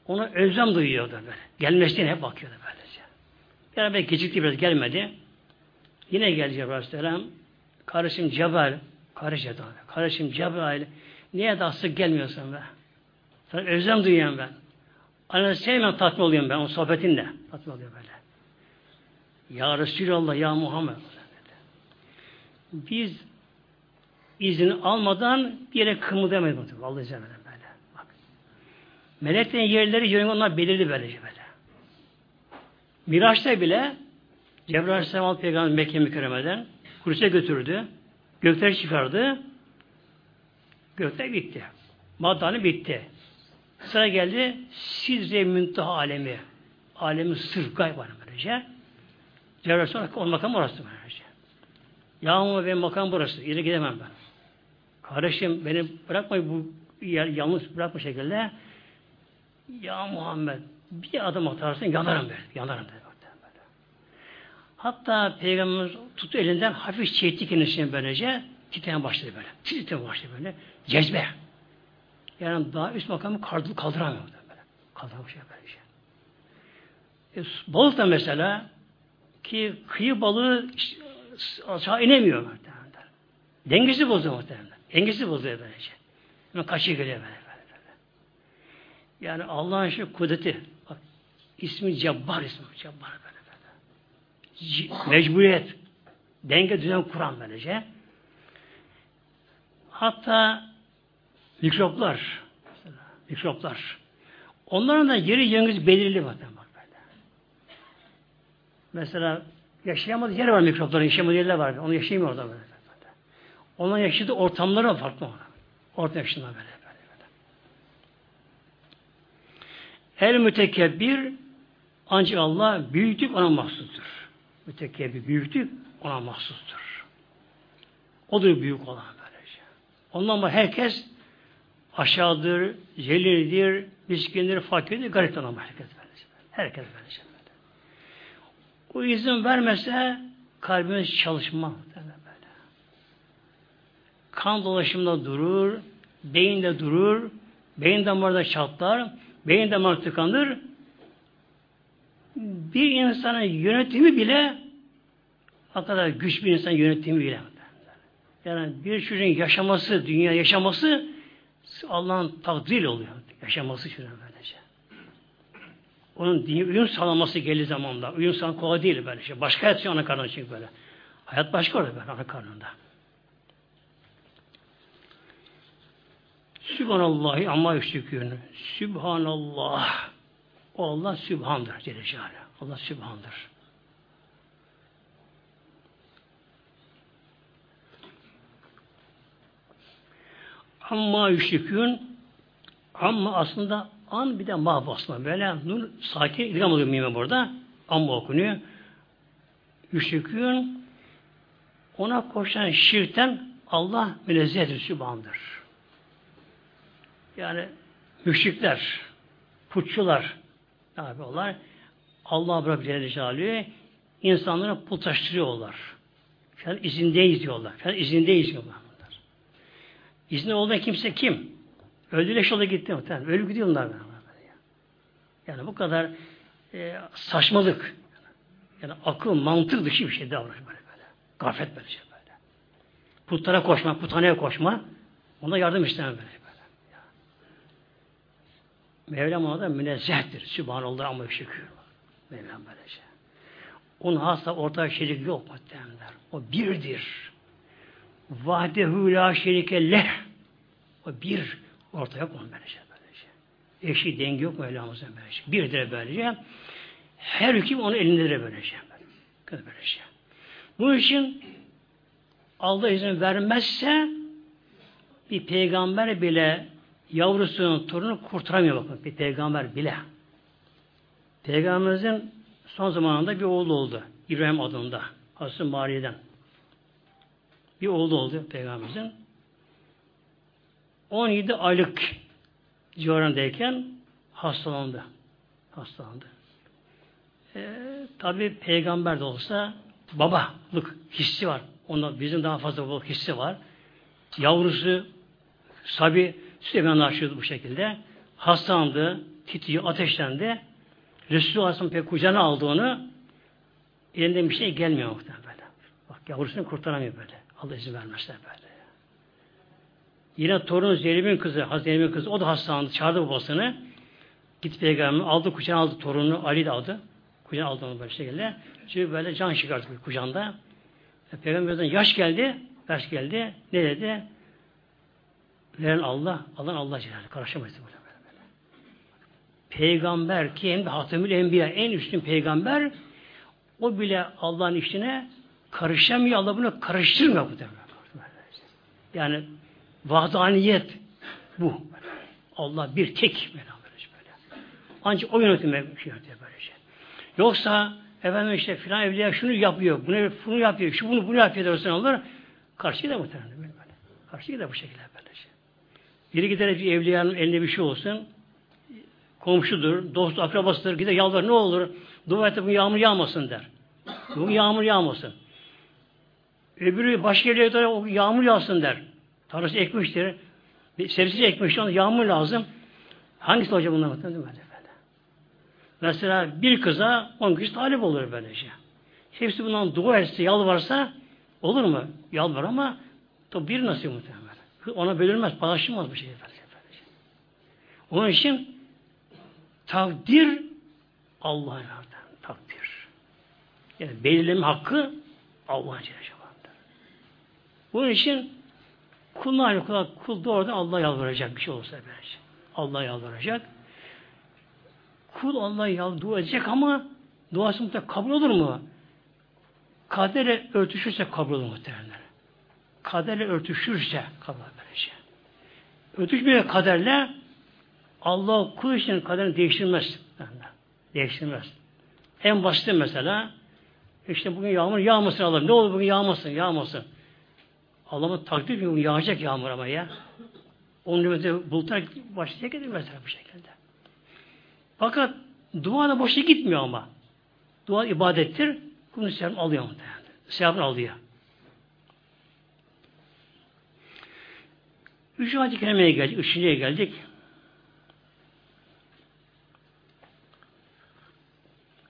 Ona özlem duyuyordu böyle. Gelmesine hep bakıyordu böylece. Belki gecikti biraz gelmedi. Yine geldi Cebrail Aleyhisselam. Kardeşim Cebrail, kardeşim, kardeşim Cebrail, niye daha sık gelmiyorsun be? Sana özlem duyuyorum ben. Anne sevmem tatmin oluyorum ben, o sohbetinle. Tatmin oluyor böyle. Ya Resulallah, ya Muhammed. Biz izin almadan bir yere kımıldamayız. Vallahi izin böyle. Bak. Meleklerin yerleri yönü onlar belirli böylece böyle. Miraç'ta bile Cebrail Aleyhisselam Peygamber Mekke mükerremeden Kudüs'e götürdü. Gökler çıkardı. Gökler bitti. Madani bitti. Sıra geldi Sidre Müntaha alemi. Alemi sır gayb var böylece. Cevher sonra o makam orası böylece. Yağmur benim makam burası. İleri gidemem ben. Kardeşim beni bırakma bu yer yalnız bırakma şekilde. Ya Muhammed bir adım atarsın yanarım ben. Yanarım dedi. Hatta Peygamberimiz tuttu elinden hafif çekti kendisini böylece titremeye başladı böyle. Titremeye başladı böyle. Cezbe. Yani daha üst makamı kaldır, kaldıramıyor böyle. Kaldıramıyor şey böyle şey. E, balık da mesela ki kıyı balığı aşağı inemiyor muhtemelen. Dengesi bozuyor muhtemelen. Dengesi bozuyor böylece. Yani kaçıyor geliyor böyle, böyle. Yani Allah'ın şu kudreti ismi Cebbar ismi Cebbar böyle böyle. Mecburiyet. Denge düzen kuran böylece. Hatta mikroplar mikroplar onların da yeri yöngüz belirli bak böyle. Mesela yaşayamadığı yer var mikropların yaşayamadığı yerler var. Onu yaşayamıyor orada böyle. Onların yaşadığı ortamları da farklı. Orta yaşında böyle. böyle, böyle. El mütekebbir ancak Allah büyüklük ona mahsustur. Mütekebbir büyüklük ona mahsustur. Odur büyük olan böylece. Ondan ama herkes aşağıdır, celildir, miskindir, fakirdir, garip olan herkes böylece. Herkes böylece. O izin vermese kalbimiz çalışmaz kan dolaşımında durur, beyinde durur, beyin damarda çatlar, beyin damarı tıkanır. Bir insanın yönetimi bile o kadar güç bir insan yönetimi bile. Yani bir çocuğun yaşaması, dünya yaşaması Allah'ın takdiri oluyor. Yaşaması için böylece. Onun dini uyum sağlaması geldiği zamanda. Uyum sağlamak kolay değil böyle şey. Başka hayat ana karnında çünkü böyle. Hayat başka orada böyle ana karnında. Sübhanallahi amma yüşrikûnü. Sübhanallah. O Allah Sübhandır Celle. Allah Sübhandır. Amma yüşrikûn amma aslında an bir de ma basma. Böyle nur sakin idgam oluyor mime burada. Amma okunuyor. Yüşrikûn ona koşan şirkten Allah münezzehtir, sübhandır. Yani müşrikler, putçular ne yapıyorlar? Allah bırak Celle Celaluhu insanlara putlaştırıyorlar. Falan izindeyiz diyorlar. Falan izindeyiz diyorlar. Bunlar. İzni olan kimse kim? Öldüleş yola gitti muhtemelen. Ölü gidiyorlar. Yani bu kadar e, saçmalık. Yani akıl, mantık dışı bir şey davranış böyle böyle. Gaflet böyle şey böyle. Putlara koşma, puthaneye koşma. Ona yardım istemem böyle. Mevlam ona da münezzehtir. Sübhanallah ama şükür. Mevlam böylece. Onun hasta ortak şerik yok muhtemelenler. O birdir. Vahdehu la şerike leh. O bir. Orta yok mu böylece böylece. Eşi dengi yok Mevlamızın böylece. Birdir böylece. Her hüküm onun elindedir böylece. Böylece. Bunun için Allah izin vermezse bir peygamber bile yavrusunun torunu kurtaramıyor bakın bir peygamber bile. Peygamberimizin son zamanında bir oğlu oldu. İbrahim adında. Hazreti Mariye'den. Bir oğlu oldu peygamberimizin. 17 aylık civarındayken hastalandı. Hastalandı. Ee, Tabi peygamber de olsa babalık hissi var. Onda bizim daha fazla babalık hissi var. Yavrusu Sabi Süleyman açıyordu bu şekilde. Hastalandı, titriyor, ateşlendi. Resulullah Aleyhisselam pek kucağına aldı onu. Elinden bir şey gelmiyor muhtemelen böyle. Bak yavrusunu kurtaramıyor böyle. Allah izin vermezler böyle. Yine torunu Zeynep'in kızı, Hazreti Zeynep'in kızı, o da hastalandı. Çağırdı babasını. Gitti peygamber, aldı kucağına aldı torununu, Ali de aldı. Kucağına aldı onu böyle şekilde. Çünkü böyle can çıkarttı kucağında. E, Peygamberden yaş geldi, yaş geldi. Ne dedi? Veren Allah, Allah'ın Allah Celaluhu. Karışamayız böyle. Peygamber ki hem de Hatemül Enbiya en üstün peygamber o bile Allah'ın işine karışamıyor. Allah bunu karıştırmıyor bu demek. Yani vahdaniyet bu. Allah bir tek böyle. Ancak o yönetime şey yönetiyor böylece. Yoksa efendim işte filan evliya şunu yapıyor, bunu, bunu yapıyor, şu bunu bunu yapıyor dersen olur. Karşı gider muhtemelen böyle. Karşı gider bu şekilde böylece. Biri gider bir evliyanın elinde bir şey olsun, komşudur, dost, akrabasıdır, gider yalvar ne olur, dua et bu yağmur yağmasın der. Bu yağmur yağmasın. Öbürü başka evliya o yağmur yağsın der. Tarlası ekmiştir. Sebzesi ekmiştir, ona yağmur lazım. Hangisi olacak bunlar muhtemelen böyle? Mesela bir kıza on kişi talip olur böylece. Hepsi bundan dua etse, yalvarsa olur mu? Yalvar ama to bir nasip muhtemelen. Ona bölünmez, paylaşılmaz bu şey. Böylece. Onun için takdir Allah'ın takdir. Yani belirleme hakkı Allah'ın Celle Bunun için kulun aynı kul, kul doğrudan Allah'a yalvaracak bir şey olsa böylece. Allah'a yalvaracak. Kul Allah'a yal dua edecek ama duası mutlaka kabul olur mu? Kadere örtüşürse kabul olur muhtemelen. Kaderle örtüşürse kabul böylece. Örtüşmüyor kaderle Allah kul için kaderini değiştirmez. Değiştirmez. En basit mesela işte bugün yağmur yağmasın Allah. Ne olur bugün yağmasın, yağmasın. Allah'ın takdir ediyor yağacak yağmur ama ya. Onun üzerinde bulutlar başlayacak edin mesela bu şekilde. Fakat dua da boşa gitmiyor ama. Dua ibadettir. Bunu sevap alıyor muhtemelen. Sevapını alıyor. Üçüncü ayet-i kerimeye geldik. Üçüncüye geldik.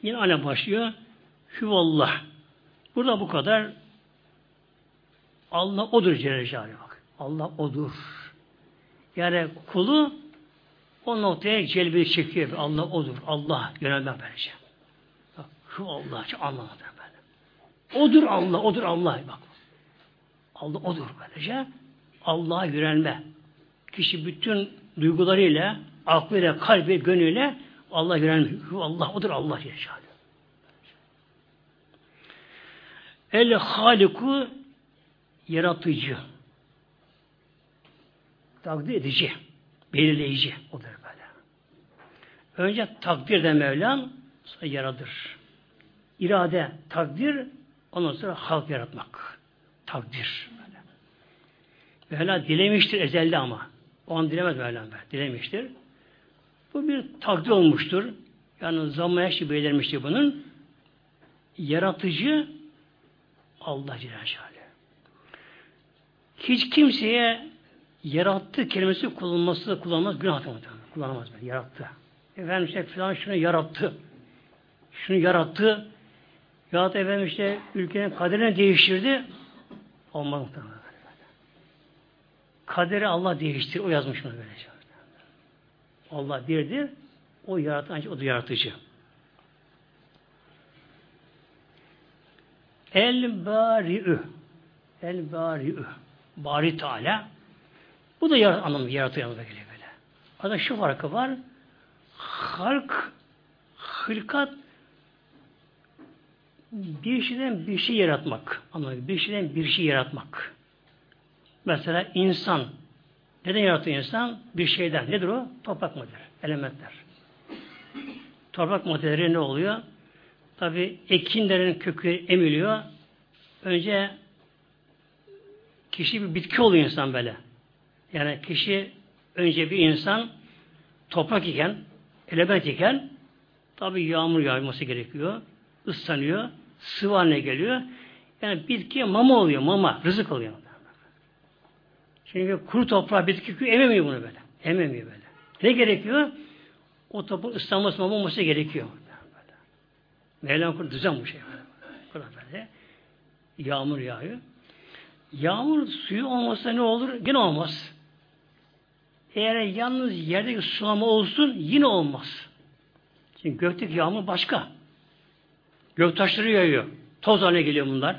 Yine aynı başlıyor. Hüvallah. Burada bu kadar Allah odur Celle bak. Allah odur. Yani kulu o noktaya celbi çekiyor. Allah odur. Allah yönelme böylece. Bak, şu Allah çok anlamadı böyle. Odur Allah, odur Allah. Bak. Allah odur böylece. Allah'a yönelme. Kişi bütün duygularıyla, aklıyla, kalbi, gönlüyle Allah. Şu Allah odur Allah yaşadı. El haliku yaratıcı. Takdir edici belirleyici odur böyle. Önce takdir de Mevlam sonra yaradır. İrade, takdir ondan sonra halk yaratmak. Takdir. Böyle. Mevla dilemiştir ezelde ama. O an dilemez Mevlam. Dilemiştir. Bu bir takdir olmuştur. Yani zaman yaşı belirmiştir bunun. Yaratıcı Allah Celle Hiç kimseye yarattı kelimesi kullanılması kullanılmaz günah kullanılmaz yarattı. Efendim işte filan şunu yarattı. Şunu yarattı. Ya da efendim işte ülkenin kaderini değiştirdi. Olmaz muhtemelen. Kaderi Allah değiştir. O yazmış bunu böylece. Allah birdir. O yaratan o da yaratıcı. El bari'ü El bari'ü Bari Teala bu da yarat anlamı yaratıyor anlamına geliyor böyle. Arada şu farkı var. Halk, hırkat bir şeyden bir şey yaratmak. Anlamı bir şeyden bir şey yaratmak. Mesela insan. Neden yaratıyor insan? Bir şeyden. Nedir o? Toprak maddeleri, elementler. Toprak maddeleri ne oluyor? Tabi ekinlerin kökü emiliyor. Önce kişi bir bitki oluyor insan böyle. Yani kişi önce bir insan toprak iken, element iken tabi yağmur yağması gerekiyor. ıslanıyor. Sıvı haline geliyor. Yani bitkiye mama oluyor. Mama. Rızık oluyor. Çünkü kuru toprağa bitki ememiyor bunu böyle. Ememiyor böyle. Ne gerekiyor? O toprağın ıslanması, olması gerekiyor. Mevlam kur düzen bu şey. Böyle. böyle. Yağmur yağıyor. Yağmur suyu olmasa ne olur? Yine olmaz. Eğer yalnız yerdeki sulama olsun yine olmaz. Çünkü gökteki yağmur başka. Gök taşları yağıyor. Toz haline geliyor bunlar.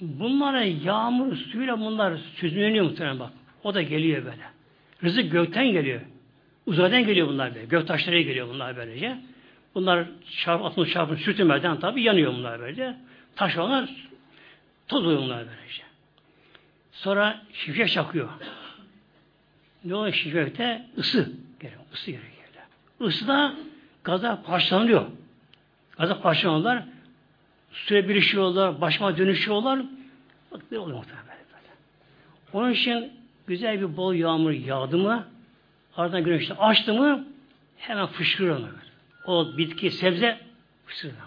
Bunlara yağmur suyuyla bunlar süzüleniyor muhtemelen bak. O da geliyor böyle. Rızık gökten geliyor. Uzaydan geliyor bunlar böyle. Gök taşları geliyor bunlar böylece. Bunlar çarp, atmış çarpın sürtünmeden tabi yanıyor bunlar böylece. Taş olanlar toz oluyor bunlar böylece. Sonra şimşek çakıyor. Ne oluyor şişmekte? Isı. Geliyor. Isı geliyor. Isıda gaza parçalanıyor. Gaza parçalanıyorlar. Suya birişiyorlar. Başıma dönüşüyorlar. Bak ne oluyor muhtemelen böyle. Onun için güzel bir bol yağmur yağdı mı ardından güneşte açtı mı hemen fışkırıyor. O bitki, sebze fışkırıyor.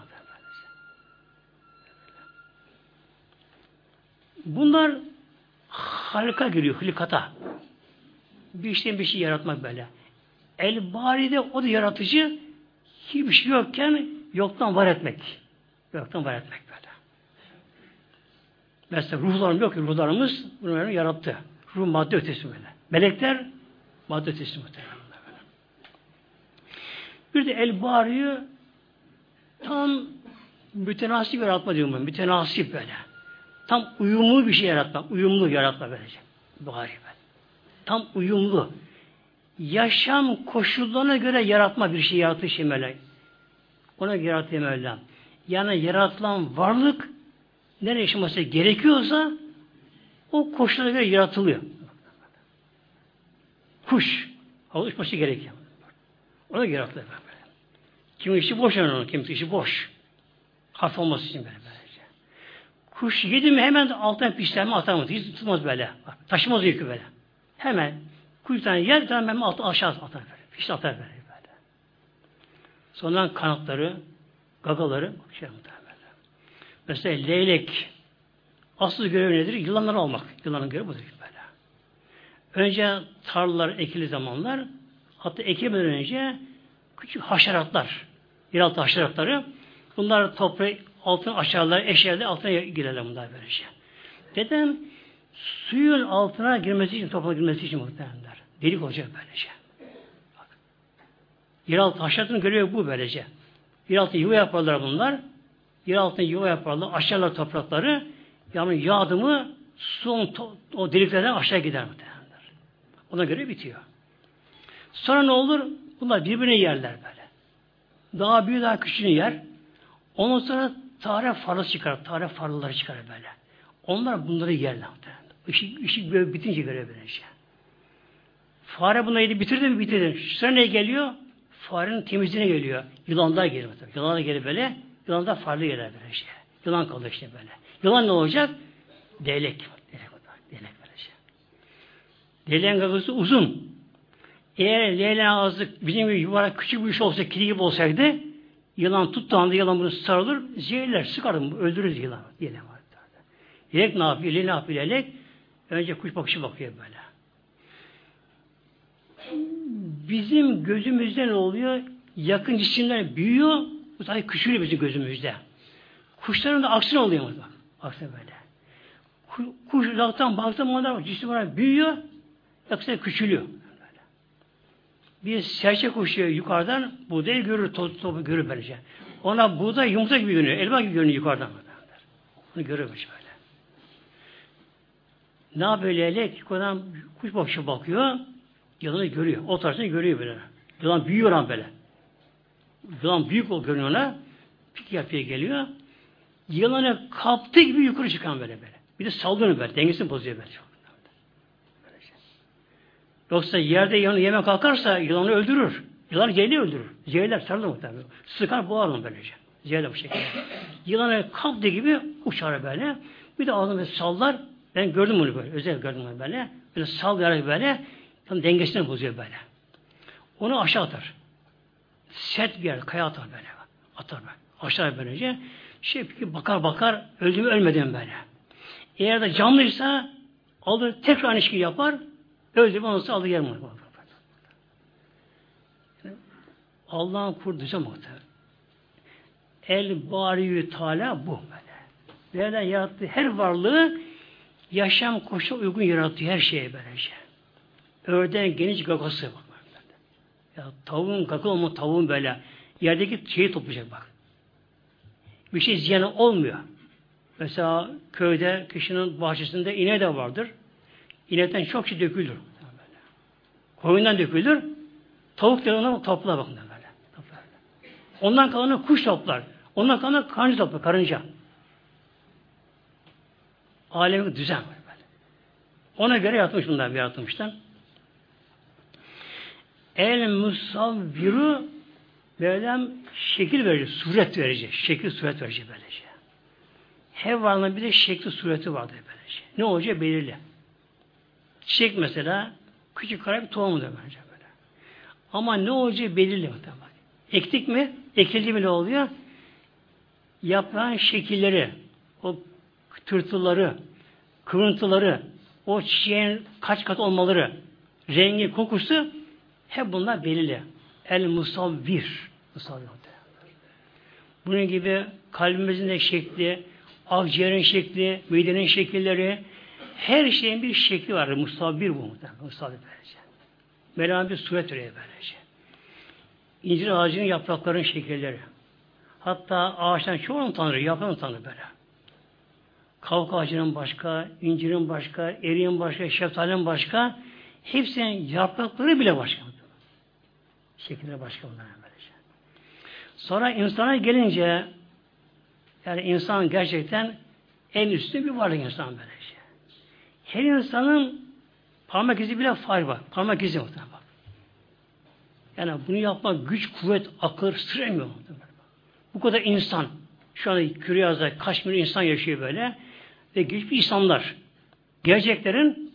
Bunlar halka giriyor, hlikata. Bir işten bir şey yaratmak böyle. El baride o da yaratıcı hiçbir şey yokken yoktan var etmek. Yoktan var etmek böyle. Mesela ruhlarım yok ki ruhlarımız bunu yarattı. Ruh madde ötesi böyle. Melekler madde ötesi muhtemelen. Bir de el bariyi tam mütenasip yaratma diyorum ben. Mütenasip böyle. Tam uyumlu bir şey yaratmak. Uyumlu yaratma böylece. Bari böyle. Tam uyumlu yaşam koşullarına göre yaratma bir şey yaratıyor şey melek. Ona yaratıyor Mevlam. Yani yaratılan varlık nereye yaşaması gerekiyorsa o koşullara göre yaratılıyor. Kuş. Hava uçması gerekiyor. Ona yaratılıyor. Böyle. Kimi işi boş yani onun, kimi işi boş. Hafif olması için böyle böylece. Kuş yedi mi hemen alttan pişler mi atar mı? Hiç tutmaz böyle. Bak, taşımaz yükü böyle. Hemen Kuş tane yer, bir tane memme altı aşağı atar böyle. Fiş atar böyle. böyle. Sonra kanatları, gagaları, şey muhtemelen. Mesela leylek, asıl görevi nedir? Yılanları almak. Yılanın görevi budur böyle. Önce tarlalar ekili zamanlar, hatta ekilmeden önce küçük haşeratlar, yeraltı haşeratları, bunlar toprağı altına aşağılar, eşerler altına girerler bunlar böylece. Neden? Suyun altına girmesi için, toprağa girmesi için muhtemelenler. Delik olacak böylece. Yeraltı taşlarını görüyor bu böylece. Yeraltı yuva yaparlar bunlar. Yeraltına yuva yaparlar. Aşağılar toprakları. Yani yağdı mı su o deliklerden aşağı gider muhtemelenler. Ona göre bitiyor. Sonra ne olur? Bunlar birbirine yerler böyle. Daha büyük daha küçüğünü yer. Ondan sonra tarih farlı çıkar. Tarih farlıları çıkar böyle. Onlar bunları yerler. Işık, ışık böyle bitince göre böylece. Şey. Fare bunu yedi bitirdi mi bitirdi. Sonra ne geliyor? Farenin temizliğine geliyor. Yılanlar geliyor. Yılanlar geliyor böyle. Yılanlar farlı gelir böyle şey. Yılan kalıyor işte böyle. Yılan ne olacak? Delek. Delek, delek böyle şey. Deleğin gagası uzun. Eğer leyleğin ağzı bizim gibi yuvarlak küçük bir iş olsa, kedi gibi olsaydı yılan tuttuğu anda yılan bunu sarılır, zehirler, sıkarım, öldürür yılan. Yılan var. Lelek ne yapıyor? Lelek ne yapıyor? Lelek önce kuş bakışı bakıyor böyle. Bizim gözümüzde ne oluyor? Yakın cisimler büyüyor, bu tabi küçülüyor bizim gözümüzde. Kuşların da aksine oluyor mu? Aksine böyle. Kuş uzaktan baktığı zaman cisim olarak büyüyor, yoksa küçülüyor. Böyle. Bir serçe kuşu yukarıdan buğdayı görür, topu, topu görür böylece. Ona buğday yumurta gibi görünüyor, elma gibi görünüyor yukarıdan. Bunu görürmüş böyle. Ne yapıyor leylek? Kuş bakışı bakıyor. Yılanı görüyor. O tarzını görüyor böyle. Yılan büyüyor lan böyle. Yılan büyük ol görünüyor ona. Pik yapıya geliyor. Yılanı kaptığı gibi yukarı çıkan böyle böyle. Bir de saldırıyor böyle. Dengesini bozuyor böyle. böyle şey. Yoksa yerde yanı yemek kalkarsa yılanı öldürür. Yılan zehirli öldürür. Zehirler sarılır muhtemelen. Sıkar boğar onu böylece. Zehirle bu şekilde. Yılanı kaptığı gibi uçar böyle. Bir de ağzını sallar. Ben gördüm bunu böyle. Özel gördüm bunu böyle. Böyle sallayarak böyle tam dengesini bozuyor böyle. Onu aşağı atar. Sert bir yer, kaya atar böyle. Atar böyle. Aşağı böylece. Şey peki bakar bakar, öldü mü ölmedi böyle. Eğer de canlıysa alır tekrar şeyi yapar, öldü mü ondan alır yer Allah'ın kurduğu muhtemelen. El bariyü Teala bu böyle. Nereden yarattığı her varlığı yaşam koşu uygun yaratıyor her şeye böylece. Ördeğin geniş gagası bak. Ya tavuğun gaga olma tavuğun böyle yerdeki şeyi toplayacak bak. Bir şey ziyanı olmuyor. Mesela köyde kişinin bahçesinde ineği de vardır. İnekten çok şey dökülür. Koyundan dökülür. Tavuk da onu toplar bakın böyle. Ondan kalanı kuş toplar. Ondan kalanı karınca toplar. Karınca. Alemi düzen var böyle. Ona göre yaratmış bunlar yaratmışlar. El musavviru Mevlam şekil verecek, suret verecek. Şekil suret verecek böylece. Her varlığın bir de şekli sureti vardır böylece. Ne olacak belirli. Çiçek mesela küçük kara bir tohum da böylece böyle. Ama ne olacak belirli muhtemelen. Ektik mi? Ekildi mi ne oluyor? Yaprağın şekilleri, o tırtılları, kıvıntıları, o çiçeğin kaç kat olmaları, rengi, kokusu hep bunlar belirli. El musavvir. Musavvir. Bunun gibi kalbimizin de şekli, akciğerin şekli, midenin şekilleri, her şeyin bir şekli var. Musavvir bu muhtemelen. Musavvir böylece. Mevlam bir suret veriyor böylece. İncir ağacının yapraklarının şekilleri. Hatta ağaçtan çoğunu tanır, yaprağını tanır böyle. Kavuk ağacının başka, incirin başka, eriğin başka, şeftalinin başka, hepsinin yaprakları bile başka. Şekilleri başka bunlar böylece. Sonra insana gelince, yani insan gerçekten en üstün bir varlık insan böylece. Her insanın parmak izi bile fark var. Parmak izi muhtemelen. Yani bunu yapmak güç, kuvvet, akıl süremiyor muhtemelen. Bu kadar insan, şu anda Küryaz'da kaç milyon insan yaşıyor böyle ve güçlü insanlar. Gerçeklerin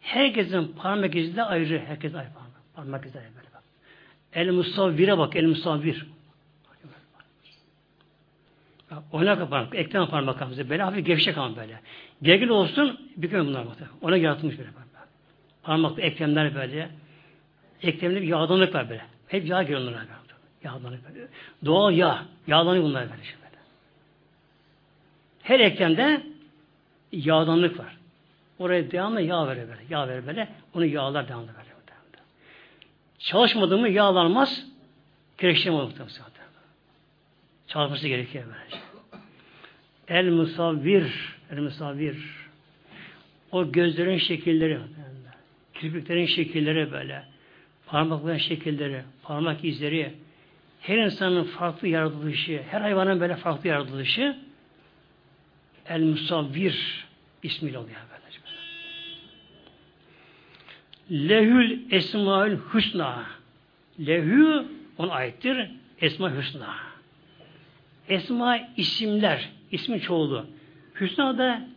herkesin parmak izi de ayrı. Herkes ayrı parmak, parmak izi ayrı böyle bak. El musavvire bak, el musavvir. Ona kapanık, eklem parmaklarımızı böyle hafif gevşek ama böyle. Gergin olsun, bükme bunlar bak. Ona yaratılmış böyle. Parmaklı eklemler böyle. Eklemde bir yağdanlık var böyle. Hep yağ giriyor onlara. Yağlanıyor böyle. Doğal yağ. Yağlanıyor bunlar böyle. Işte böyle. Her eklemde yağdanlık var. Oraya devamlı yağ verir böyle. Yağ verir böyle. Onu yağlar devamlı böyle. Çalışmadı mı yağlanmaz. Gerekçem muhtemelen. Çalışması gerekiyor böyle. El musavvir. El musavvir. O gözlerin şekilleri. Kirpiklerin şekilleri böyle. Parmakların şekilleri, parmak izleri, her insanın farklı yaratılışı, her hayvanın böyle farklı yaratılışı El Musavvir ismiyle oluyor böylece. Lehül Esmaül Hüsna. Lehü ona aittir. Esma Hüsna. Esma isimler, ismin çoğulu. Hüsna da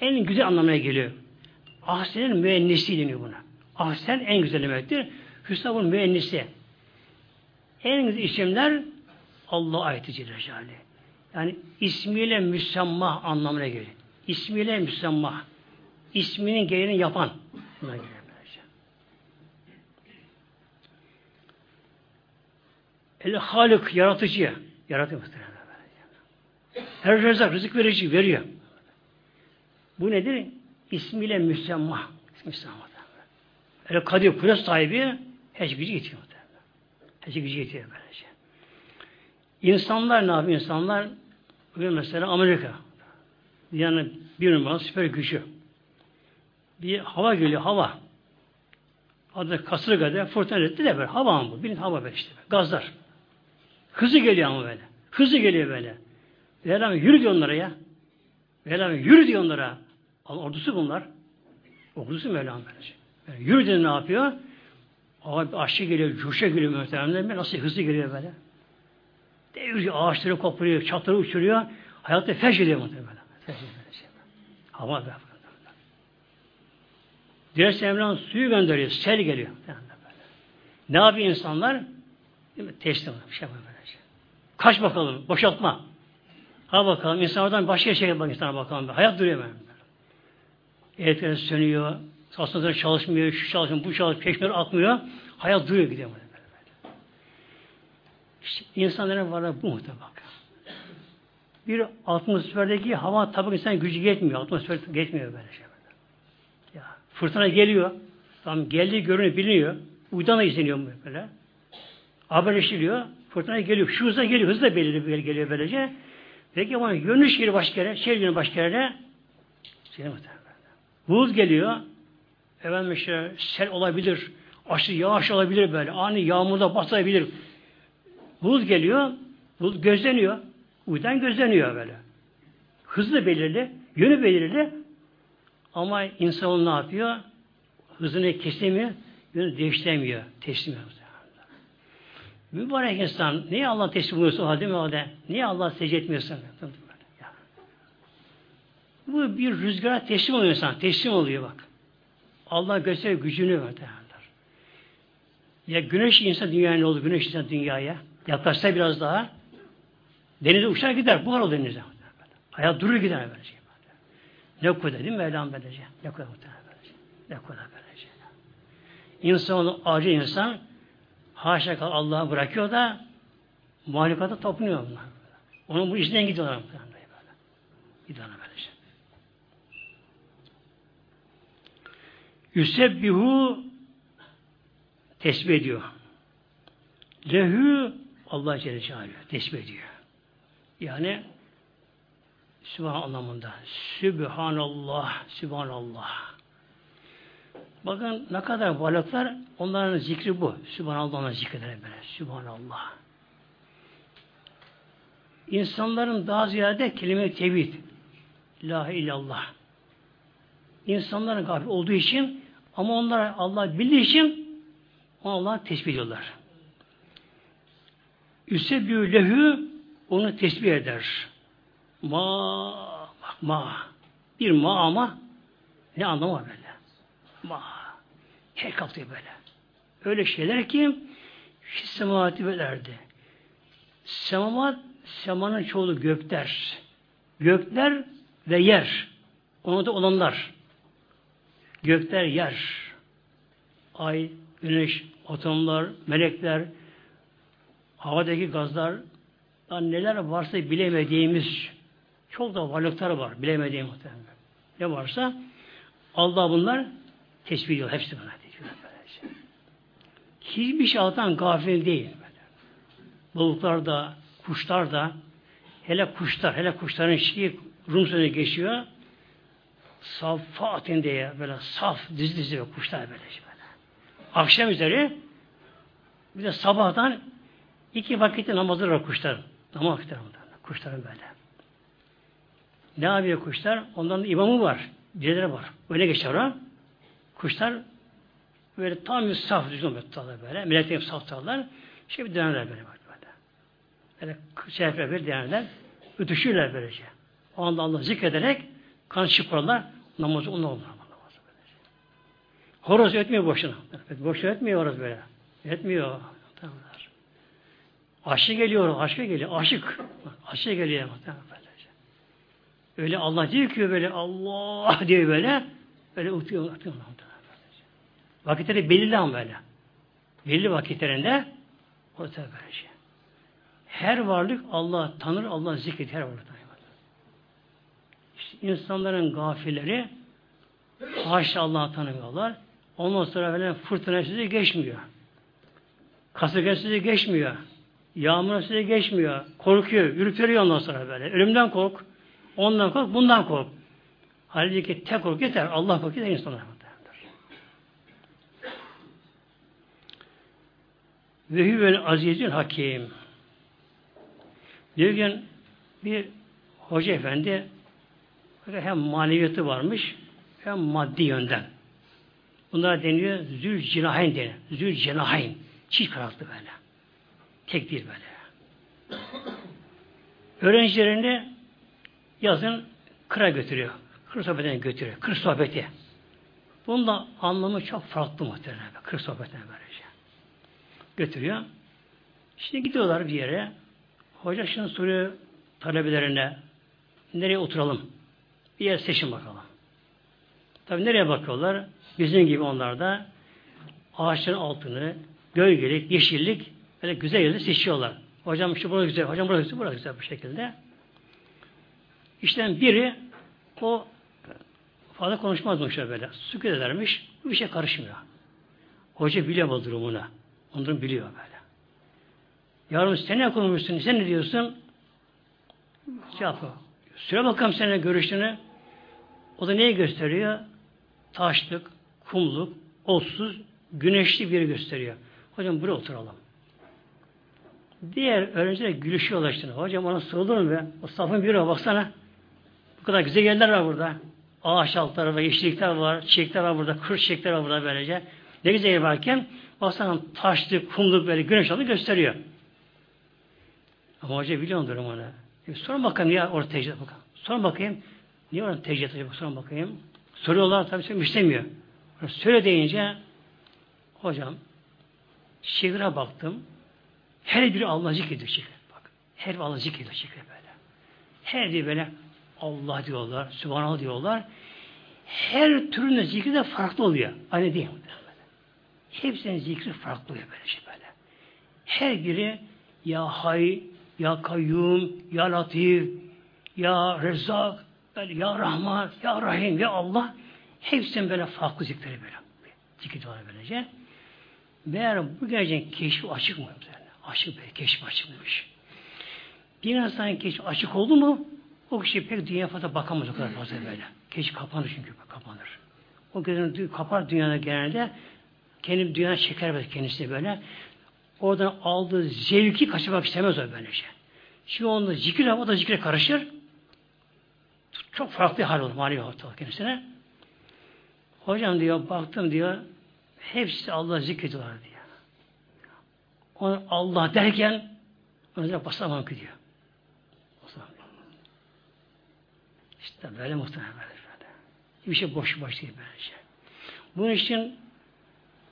en güzel anlamına geliyor. Ahsen'in müennisi deniyor buna. Ahsen en güzel demektir. Hüsna bunun müennisi. En güzel isimler Allah ayeti Celle Yani ismiyle müsemmah anlamına geliyor. İsmiyle müsemmah. İsminin gereğini yapan. Buna geliyor. El Halik yaratıcı. Yaratıyor muhtemelen. Her rezak rızık verici veriyor. Bu nedir? İsmiyle müsemmah. Müsemmah. El Kadir kudret sahibi her gücü yetiyor. Her gücü yetiyor böylece. İnsanlar ne yapıyor? İnsanlar bugün mesela Amerika yani bir numaralı süper gücü. Bir hava geliyor, hava. Adı kasırgada fırtına etti de böyle. Hava mı bu? Bilin hava böyle işte. Gazlar. Hızı geliyor ama böyle. Hızı geliyor böyle. Mevlam yürü diyor onlara ya. Mevlam yürü diyor onlara. Allah ordusu bunlar. Ordusu Mevlam böylece. Yani yürü dedi ne yapıyor? Abi aşçı geliyor, coşa geliyor muhtemelen. Nasıl hızlı geliyor böyle. Deviriyor, ağaçları kopuyor, çatları uçuruyor. Hayatta felç ediyor muhtemelen. Felç ediyor. Hava böyle. Diğer Mevlam suyu gönderiyor, sel geliyor. Ne yapıyor insanlar? Teslim Bir şey yapıyor böyle şey. Kaç bakalım, boşaltma. Ha bakalım, insanlardan başka şey bak insana bakalım. Hayat duruyor böyle. Elektrikler sönüyor, asansör çalışmıyor, şu çalışmıyor, bu çalışmıyor, peşmeler atmıyor. Hayat duruyor gidiyor. Böyle. İşte insanların varlığı bu muhtemelen bak. Bir atmosferdeki hava tabi insan gücü yetmiyor. Atmosfer geçmiyor böyle şey. Fırtına geliyor. Tam geldiği görünüyor, biliniyor. Uydan da izleniyor böyle. Haberleşiliyor. Fırtına geliyor. Şu hızla geliyor. Hızla belirli geliyor böylece. Peki ama yönlü şehir başka yere, şehir yönü başka yere şey. Bulut geliyor. Efendim işte sel olabilir. Aşırı yağış olabilir böyle. Ani yağmurda basabilir. Bulut geliyor. Bulut gözleniyor. Uydan gözleniyor böyle. Hızlı belirli. Yönü belirli. Ama insan ne yapıyor? Hızını kesemiyor. yönü değiştiremiyor. Teslim ediyor. Mübarek insan niye Allah teslim oluyorsa o halde mi halde? Niye Allah secde etmiyorsun? Bu bir rüzgara teslim oluyor insan. Teslim oluyor bak. Allah gösteriyor gücünü derler. Ya güneş insan dünyaya ne oldu? Güneş insan dünyaya. Yaklaşsa biraz daha denize uçar gider. Bu o denize. Hayat durur gider böylece. Ne kudret değil mi Mevlam böylece? Ne kudret muhtemelen böylece? Ne kudret böylece? İnsan, acı insan haşa kal Allah'a bırakıyor da mahlukata topluyor onlar. Onun bu işinden gidiyorlar muhtemelen böyle. Gidiyorlar böylece. Yüsebbihu tesbih ediyor. Lehü Allah Celle Celaluhu tesbih ediyor. Yani Sübhan anlamında. Sübhanallah, Sübhanallah. Bakın ne kadar varlıklar onların zikri bu. Sübhanallah'ın zikreder böyle. Sübhanallah. İnsanların daha ziyade kelime tevhid. La illallah. İnsanların gafil olduğu için ama onlar Allah bildiği için Allah tesbih ediyorlar. Üsebbü lehü onu tesbih eder. Ma ma bir ma ama ne anlamı var böyle? Ma her kaptı böyle. Öyle şeyler ki semavati belerdi. Semavat semanın çoğulu gökler. Gökler ve yer. Onu da olanlar. Gökler yer. Ay, güneş, atomlar, melekler, havadaki gazlar, neler varsa bilemediğimiz çok da varlıklar var. Bilemediğim muhtemelen. Ne varsa Allah bunlar tesbih ediyor. Hepsi buna ediyor. Hiçbir şey Allah'tan gafil değil. Balıklar da, kuşlar da, hele kuşlar, hele kuşların şeyi Rum sözüne geçiyor. Saffatin diye böyle saf dizi dizi kuşlar böyle, böyle. Akşam üzeri bir de sabahtan iki vakitte namazı var kuşların. Namaz vakitleri kuşların böyle. Ne yapıyor kuşlar? Onların imamı var. Birileri var. Öyle geçer o. Kuşlar böyle tam bir saf düzgün tutarlar böyle. Melekler saf tutarlar. Şey bir dönerler böyle. Böyle, böyle şey yapar böyle dönerler. Ötüşürler böylece. O anda Allah zikrederek kan çıparlar. Namazı onunla olur. Horoz ötmüyor boşuna. Boşuna ötmüyor horoz böyle. Etmiyor. Tamamlar. Aşık geliyor, aşka geliyor. Aşık. Aşık geliyor. Tamam. Öyle Allah diyor ki böyle Allah diyor böyle utuyor. utuyor. Vakitleri belirli ama böyle. Belli vakitlerinde o böyle şey. Her varlık Allah tanır, Allah zikret her varlık tanır. İşte insanların gafilleri haşa Allah'ı tanımıyorlar. Ondan sonra böyle fırtına sizi geçmiyor. Kasırga sizi geçmiyor. Yağmur sizi geçmiyor. Korkuyor, ürperiyor ondan sonra böyle. Ölümden kork. Ondan kork, bundan kork. Halbuki tek kork yeter. Allah kork yeter insanlar. Ve huvel azizül hakim. Bir gün bir hoca efendi hem maneviyatı varmış hem maddi yönden. Bunlar deniyor zül cinahayn deniyor. Zül cinahayn. Çift kanatlı böyle. Tek değil böyle. Öğrencilerini yazın kıra götürüyor. Kır sohbetine götürüyor. Kır sohbeti. Bunun da anlamı çok farklı muhtemelen. Kır sohbetine böylece. Götürüyor. Şimdi gidiyorlar bir yere. Hoca şimdi soruyor talebelerine nereye oturalım? Bir yer seçin bakalım. Tabi nereye bakıyorlar? Bizim gibi onlar da ağaçların altını, gölgelik, yeşillik böyle güzel yerleri seçiyorlar. Hocam işte burası güzel, hocam burası güzel, burası güzel bu şekilde. İşte biri o fazla konuşmazmış böyle. Sükut edermiş. Bir şey karışmıyor. Hoca biliyor bu durumunu. Onları biliyor böyle. Yarın sen ne konuşmuşsun? Sen ne diyorsun? Cevap. Süre bakalım seninle görüştüğünü. O da neyi gösteriyor? Taşlık, kumluk, otsuz, güneşli bir gösteriyor. Hocam buraya oturalım. Diğer öğrenciler gülüşüyorlar işte. Hocam ona sığılır mı? O safın biri baksana kadar güzel yerler var burada. Ağaç altları var, yeşillikler var, çiçekler var burada, kır çiçekler var burada böylece. Ne güzel yaparken baksana taşlı, kumlu böyle güneş alı gösteriyor. Ama hoca biliyor durum onu. E, sonra bakalım ya orada tecrübe bakalım. Sonra bakayım. Niye orada tecrübe acaba? Sonra bakayım. Soruyorlar tabii söylemiyor. istemiyor. Söyle deyince hocam şiire baktım. Her biri Allah zikrediyor şiir. Bak. Her biri Allah zikrediyor şiir böyle. Her biri böyle Allah diyorlar, Sübhanallah diyorlar. Her türün zikri de farklı oluyor. Aynı değil. Hepsinin zikri farklı oluyor böyle şey böyle. Her biri ya hay, ya kayyum, ya latif, ya rezzak, ya rahman, ya rahim, ya Allah. Hepsinin böyle farklı zikri böyle. Zikri var böylece. Meğer bu gerçekten keşfi açık mı? Açık böyle, keşif açıkmış. Bir insan keşif açık oldu mu o kişi pek dünya fazla bakamaz o kadar fazla böyle. Keşif kapanır çünkü kapanır. O gözünü kapar dünyada genelde kendi dünyaya çeker kendisi böyle. Oradan aldığı zevki kaçırmak istemez o böylece. Şimdi onda zikir o da zikre karışır. Çok farklı hal olur manevi ortalık kendisine. Hocam diyor baktım diyor hepsi Allah zikrediyorlar diyor. Onu Allah derken ona basamam ki diyor. İşte böyle muhtemelen böyle. Bir şey boş boş değil böylece. Bunun için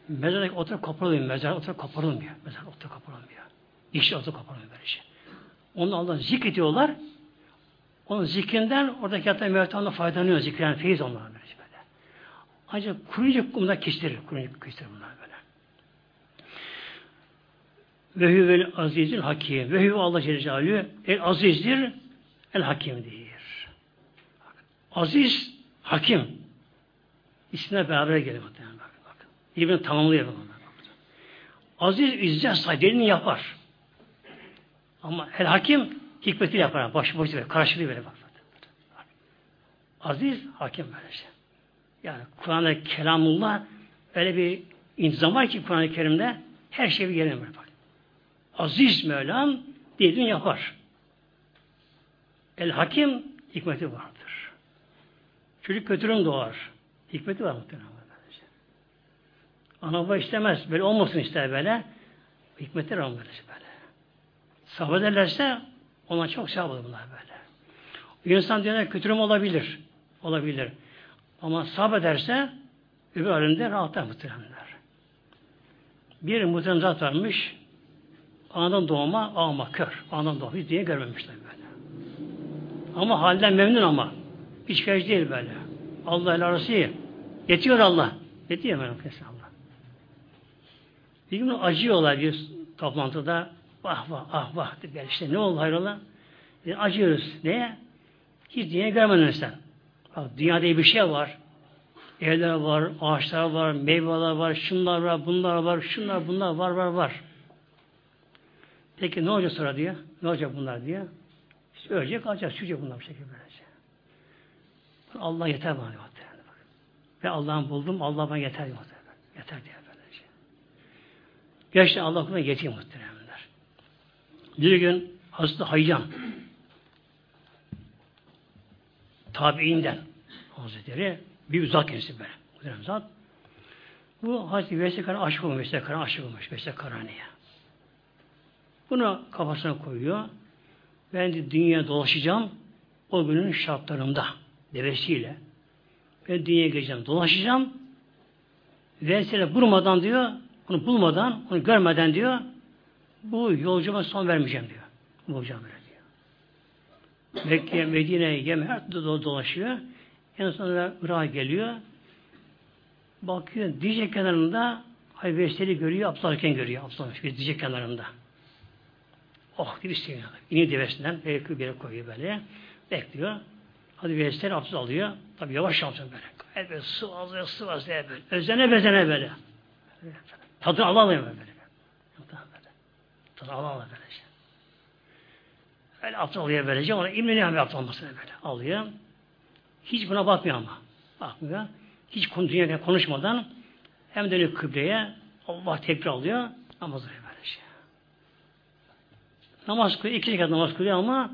mezardaki oturup koparılmıyor. Mezar oturup koparılmıyor. Mezar oturup koparılmıyor. İşte oturup koparılmıyor böylece. Şey. Onu Allah'ın zikrediyorlar. Onun zikrinden oradaki hatta mevtamda faydalanıyor. Zikren feyiz onlar böylece şey böyle. Ancak kuruyucu bunlar kişileri. Kuruyucu kişileri bunlar böyle. Ve huvel azizil hakim. Ve huve Allah Celle Celaluhu el azizdir, el hakimdir. Aziz, hakim. İsimler beraber gelir. Bakın, bakın. Birbirini tamamlıyor. Bakın. Aziz, izzet sahibi yapar. Ama el hakim hikmeti yapar. Baş boş böyle, karşılığı böyle bak. Aziz, hakim böyle şey. Yani Kur'an-ı Kelamullah öyle bir intizam var ki Kur'an-ı Kerim'de her şey bir yerine bak. Aziz Mevlam dediğini yapar. El Hakim hikmeti vardır. Çocuk kötülüğün doğar. Hikmeti var muhtemelen. Ana baba istemez. Böyle olmasın ister böyle. Hikmetler var böyle. böyle. Sabrederlerse ona çok sevap olur bunlar böyle. Bir insan diyor kötülüğüm olabilir. Olabilir. Ama sabrederse öbür halinde rahatlar muhtemelenler. Bir muhtemelen zat varmış. Anadan doğma ağma, kör. Anadan doğma. Hiç diye görmemişler böyle. Ama halden memnun ama. Kez değil böyle. Allah ile arası iyi. Yetiyor Allah. Yetiyor benim kesin Allah. Bir gün acıyorlar bir toplantıda. Vah vah ah vah. Böyle işte ne oldu hayrola? E, acıyoruz. Neye? Hiç dünya görmedin sen. Bak, bir şey var. Evler var, ağaçlar var, meyveler var, şunlar var, bunlar var, şunlar bunlar var var var. Peki ne olacak sonra diyor? Ne olacak bunlar diyor? İşte ölecek, alacak, sürecek bunlar bir şekilde. Allah yeter bana diyor. Ve Allah'ın buldum, Allah bana yeter diyor. Yeter diyor böylece. Gerçekten Allah buna yetiyor muhteremler. Bir gün Hazreti Hayyan tabiinden Hazretleri bir uzak kendisi böyle. Muhterem zat. Bu Hazreti Veysel aşık olmuş. Veysel aşık olmuş. Veysel Karani'ye. Bunu kafasına koyuyor. Ben de dünya dolaşacağım o günün şartlarında devesiyle. Ben dünyaya geleceğim, dolaşacağım. Vesile bulmadan diyor, onu bulmadan, onu görmeden diyor, bu yolcuma son vermeyeceğim diyor. Bulacağım böyle diyor. Mekke, Medine, Yemen her dolaşıyor. En sonunda Irak'a geliyor. Bakıyor, diyecek kenarında Hay Vesile görüyor, Abdülhaken görüyor. Abdülhaken diyecek kenarında. Oh gibi istemiyor. İni devesinden bir yere koyuyor böyle. Bekliyor. Hadi Vesile abdest alıyor. Tabi yavaş yavaş böyle. Gayet böyle sıvazlıyor, sıvazlıyor böyle. Özene bezene böyle. Tadını alamıyor böyle. Tadını alamıyor böylece. Öyle aptal alıyor böylece. Ona imreniyor bir aptal olmasına böyle. Alıyor. Hiç buna bakmıyor ama. Bakmıyor. Hiç dünyada konuşmadan hem dönüyor kıbleye Allah tekrar alıyor. Namaz oluyor böylece. Namaz kılıyor. iki rekat namaz kılıyor ama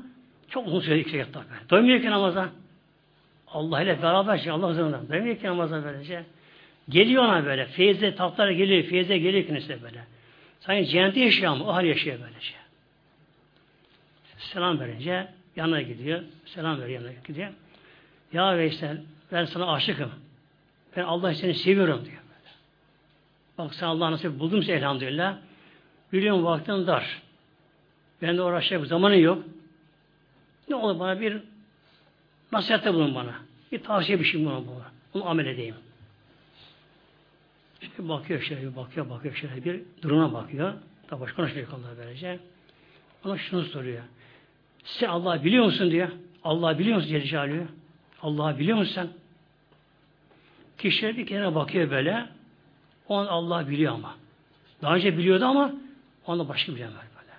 çok uzun süre rekat böyle. Doymuyor ki namaza. Allah ile beraber şey Allah huzurunda. Doymuyor ki namaza böylece. Geliyor ona böyle. Feyze tatlara geliyor. Feyze geliyor kendisine böyle. Sanki cennette yaşıyor ama o hal yaşıyor böylece. Selam verince yanına gidiyor. Selam veriyor yanına gidiyor. Ya Veysel ben sana aşıkım. Ben Allah seni seviyorum diyor. Böyle. Bak sen Allah nasip buldum seni elhamdülillah. Biliyorum vaktin dar. Ben de uğraşacak zamanı yok. Ne olur bana bir nasihatte bulun bana. Bir tavsiye bir şey bana bana. Onu amel edeyim. İşte bakıyor şöyle, bakıyor, bakıyor şöyle bir duruma bakıyor. Da başka konuşuyor konuda böylece. Ona şunu soruyor. Sen Allah biliyor musun diyor. Allah biliyor musun Celle Celaluhu? Allah'ı biliyor musun sen? Kişi bir kenara bakıyor böyle. O an Allah biliyor ama. Daha önce biliyordu ama o anda başka bilemez böyle.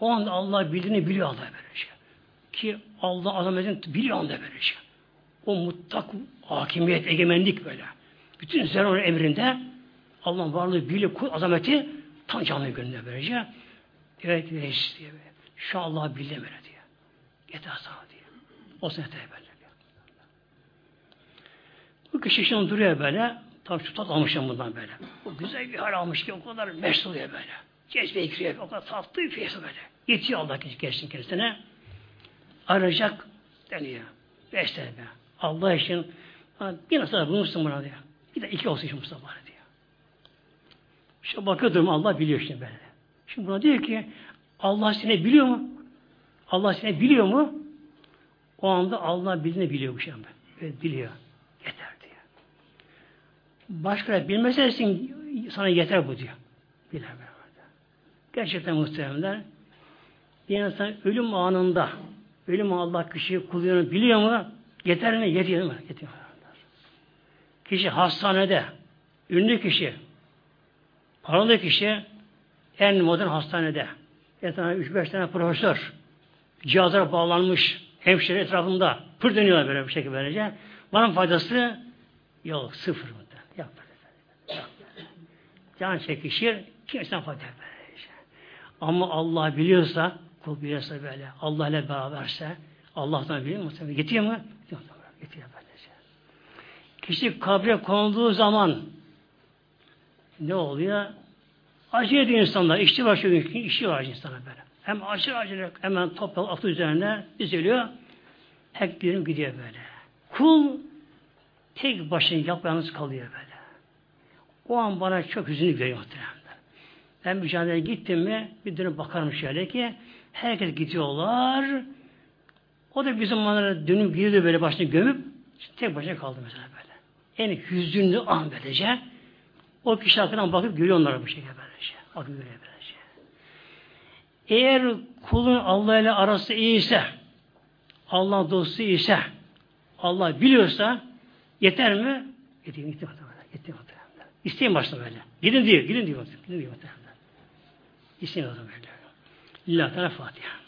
O anda Allah bildiğini biliyor Allah böylece. Ki Allah azametini biliyor anda böylece. O mutlak hakimiyet, egemenlik böyle. Bütün zerre emrinde Allah'ın varlığı, birliği, kul, azameti tam canlı gönlüne böylece. Evet, reis diye böyle. Şu Allah'ı bildim öyle diyor. Yeter sana diyor. O sene böyle. Bu kişi şimdi duruyor böyle. Tam şu tat almışım bundan böyle. O güzel bir hal almış ki o kadar meşhur oluyor böyle. Cezbe ikriye o kadar tatlı bir fiyatı böyle. Yetiyor Allah geçsin kendisine. Arayacak deniyor. Beş tane. Allah için bir nasıl bulmuşsun buna diyor. Bir de iki olsun şu Mustafa diyor. İşte bakıyordum Allah biliyor şimdi böyle. Şimdi buna diyor ki Allah seni biliyor mu? Allah seni biliyor mu? O anda Allah bildiğini biliyor bu şey. Evet, biliyor. Yeter diyor. Başka bilmezsin sana yeter bu diyor. Bilemem. Gerçekten muhteremler bir insan ölüm anında ölüm Allah kişiyi kulluyor biliyor mu? Yeter mi? Yetiyor mu? Yetiyor. Kişi hastanede ünlü kişi paralı kişi en modern hastanede üç beş tane profesör cihazlara bağlanmış hemşire etrafında pır dönüyorlar böyle bir şekilde böylece. Bana faydası yok sıfır? Yok. Can çekişir kimsen fayda böylece. Ama Allah biliyorsa kul biliyorsa böyle Allah ile beraberse Allah'tan biliyor musun? Yetiyor mu? Yetiyor böylece. Kişi kabre konduğu zaman ne oluyor? Acı ediyor insanlar. İşçi başlıyor. işi var insana böyle. Hem acı acı hemen toprak atı üzerine diziliyor. Hep günüm gidiyor böyle. Kul tek başına yapayalnız kalıyor böyle. O an bana çok hüzünlü veriyor muhtemelen. Ben mücadeleye gittim mi bir dönüp bakarım şöyle ki herkes gidiyorlar. O da bizim zamanlara dönüp gidiyordu böyle başını gömüp tek başına kaldı mesela böyle. En hüzünlü an böylece. O kişi hakkından bakıp görüyor onları bu şekilde böylece. Bakıp görüyor böylece. Eğer kulun Allah ile arası iyiyse, Allah dostu ise, Allah biliyorsa yeter mi? Yetiyor, yetiyor. Yetiyor. İsteyin başta böyle. Gidin diyor, gidin diyor. Gidin diyor. İsteyin o böyle. Lillahi Teala Fatiha.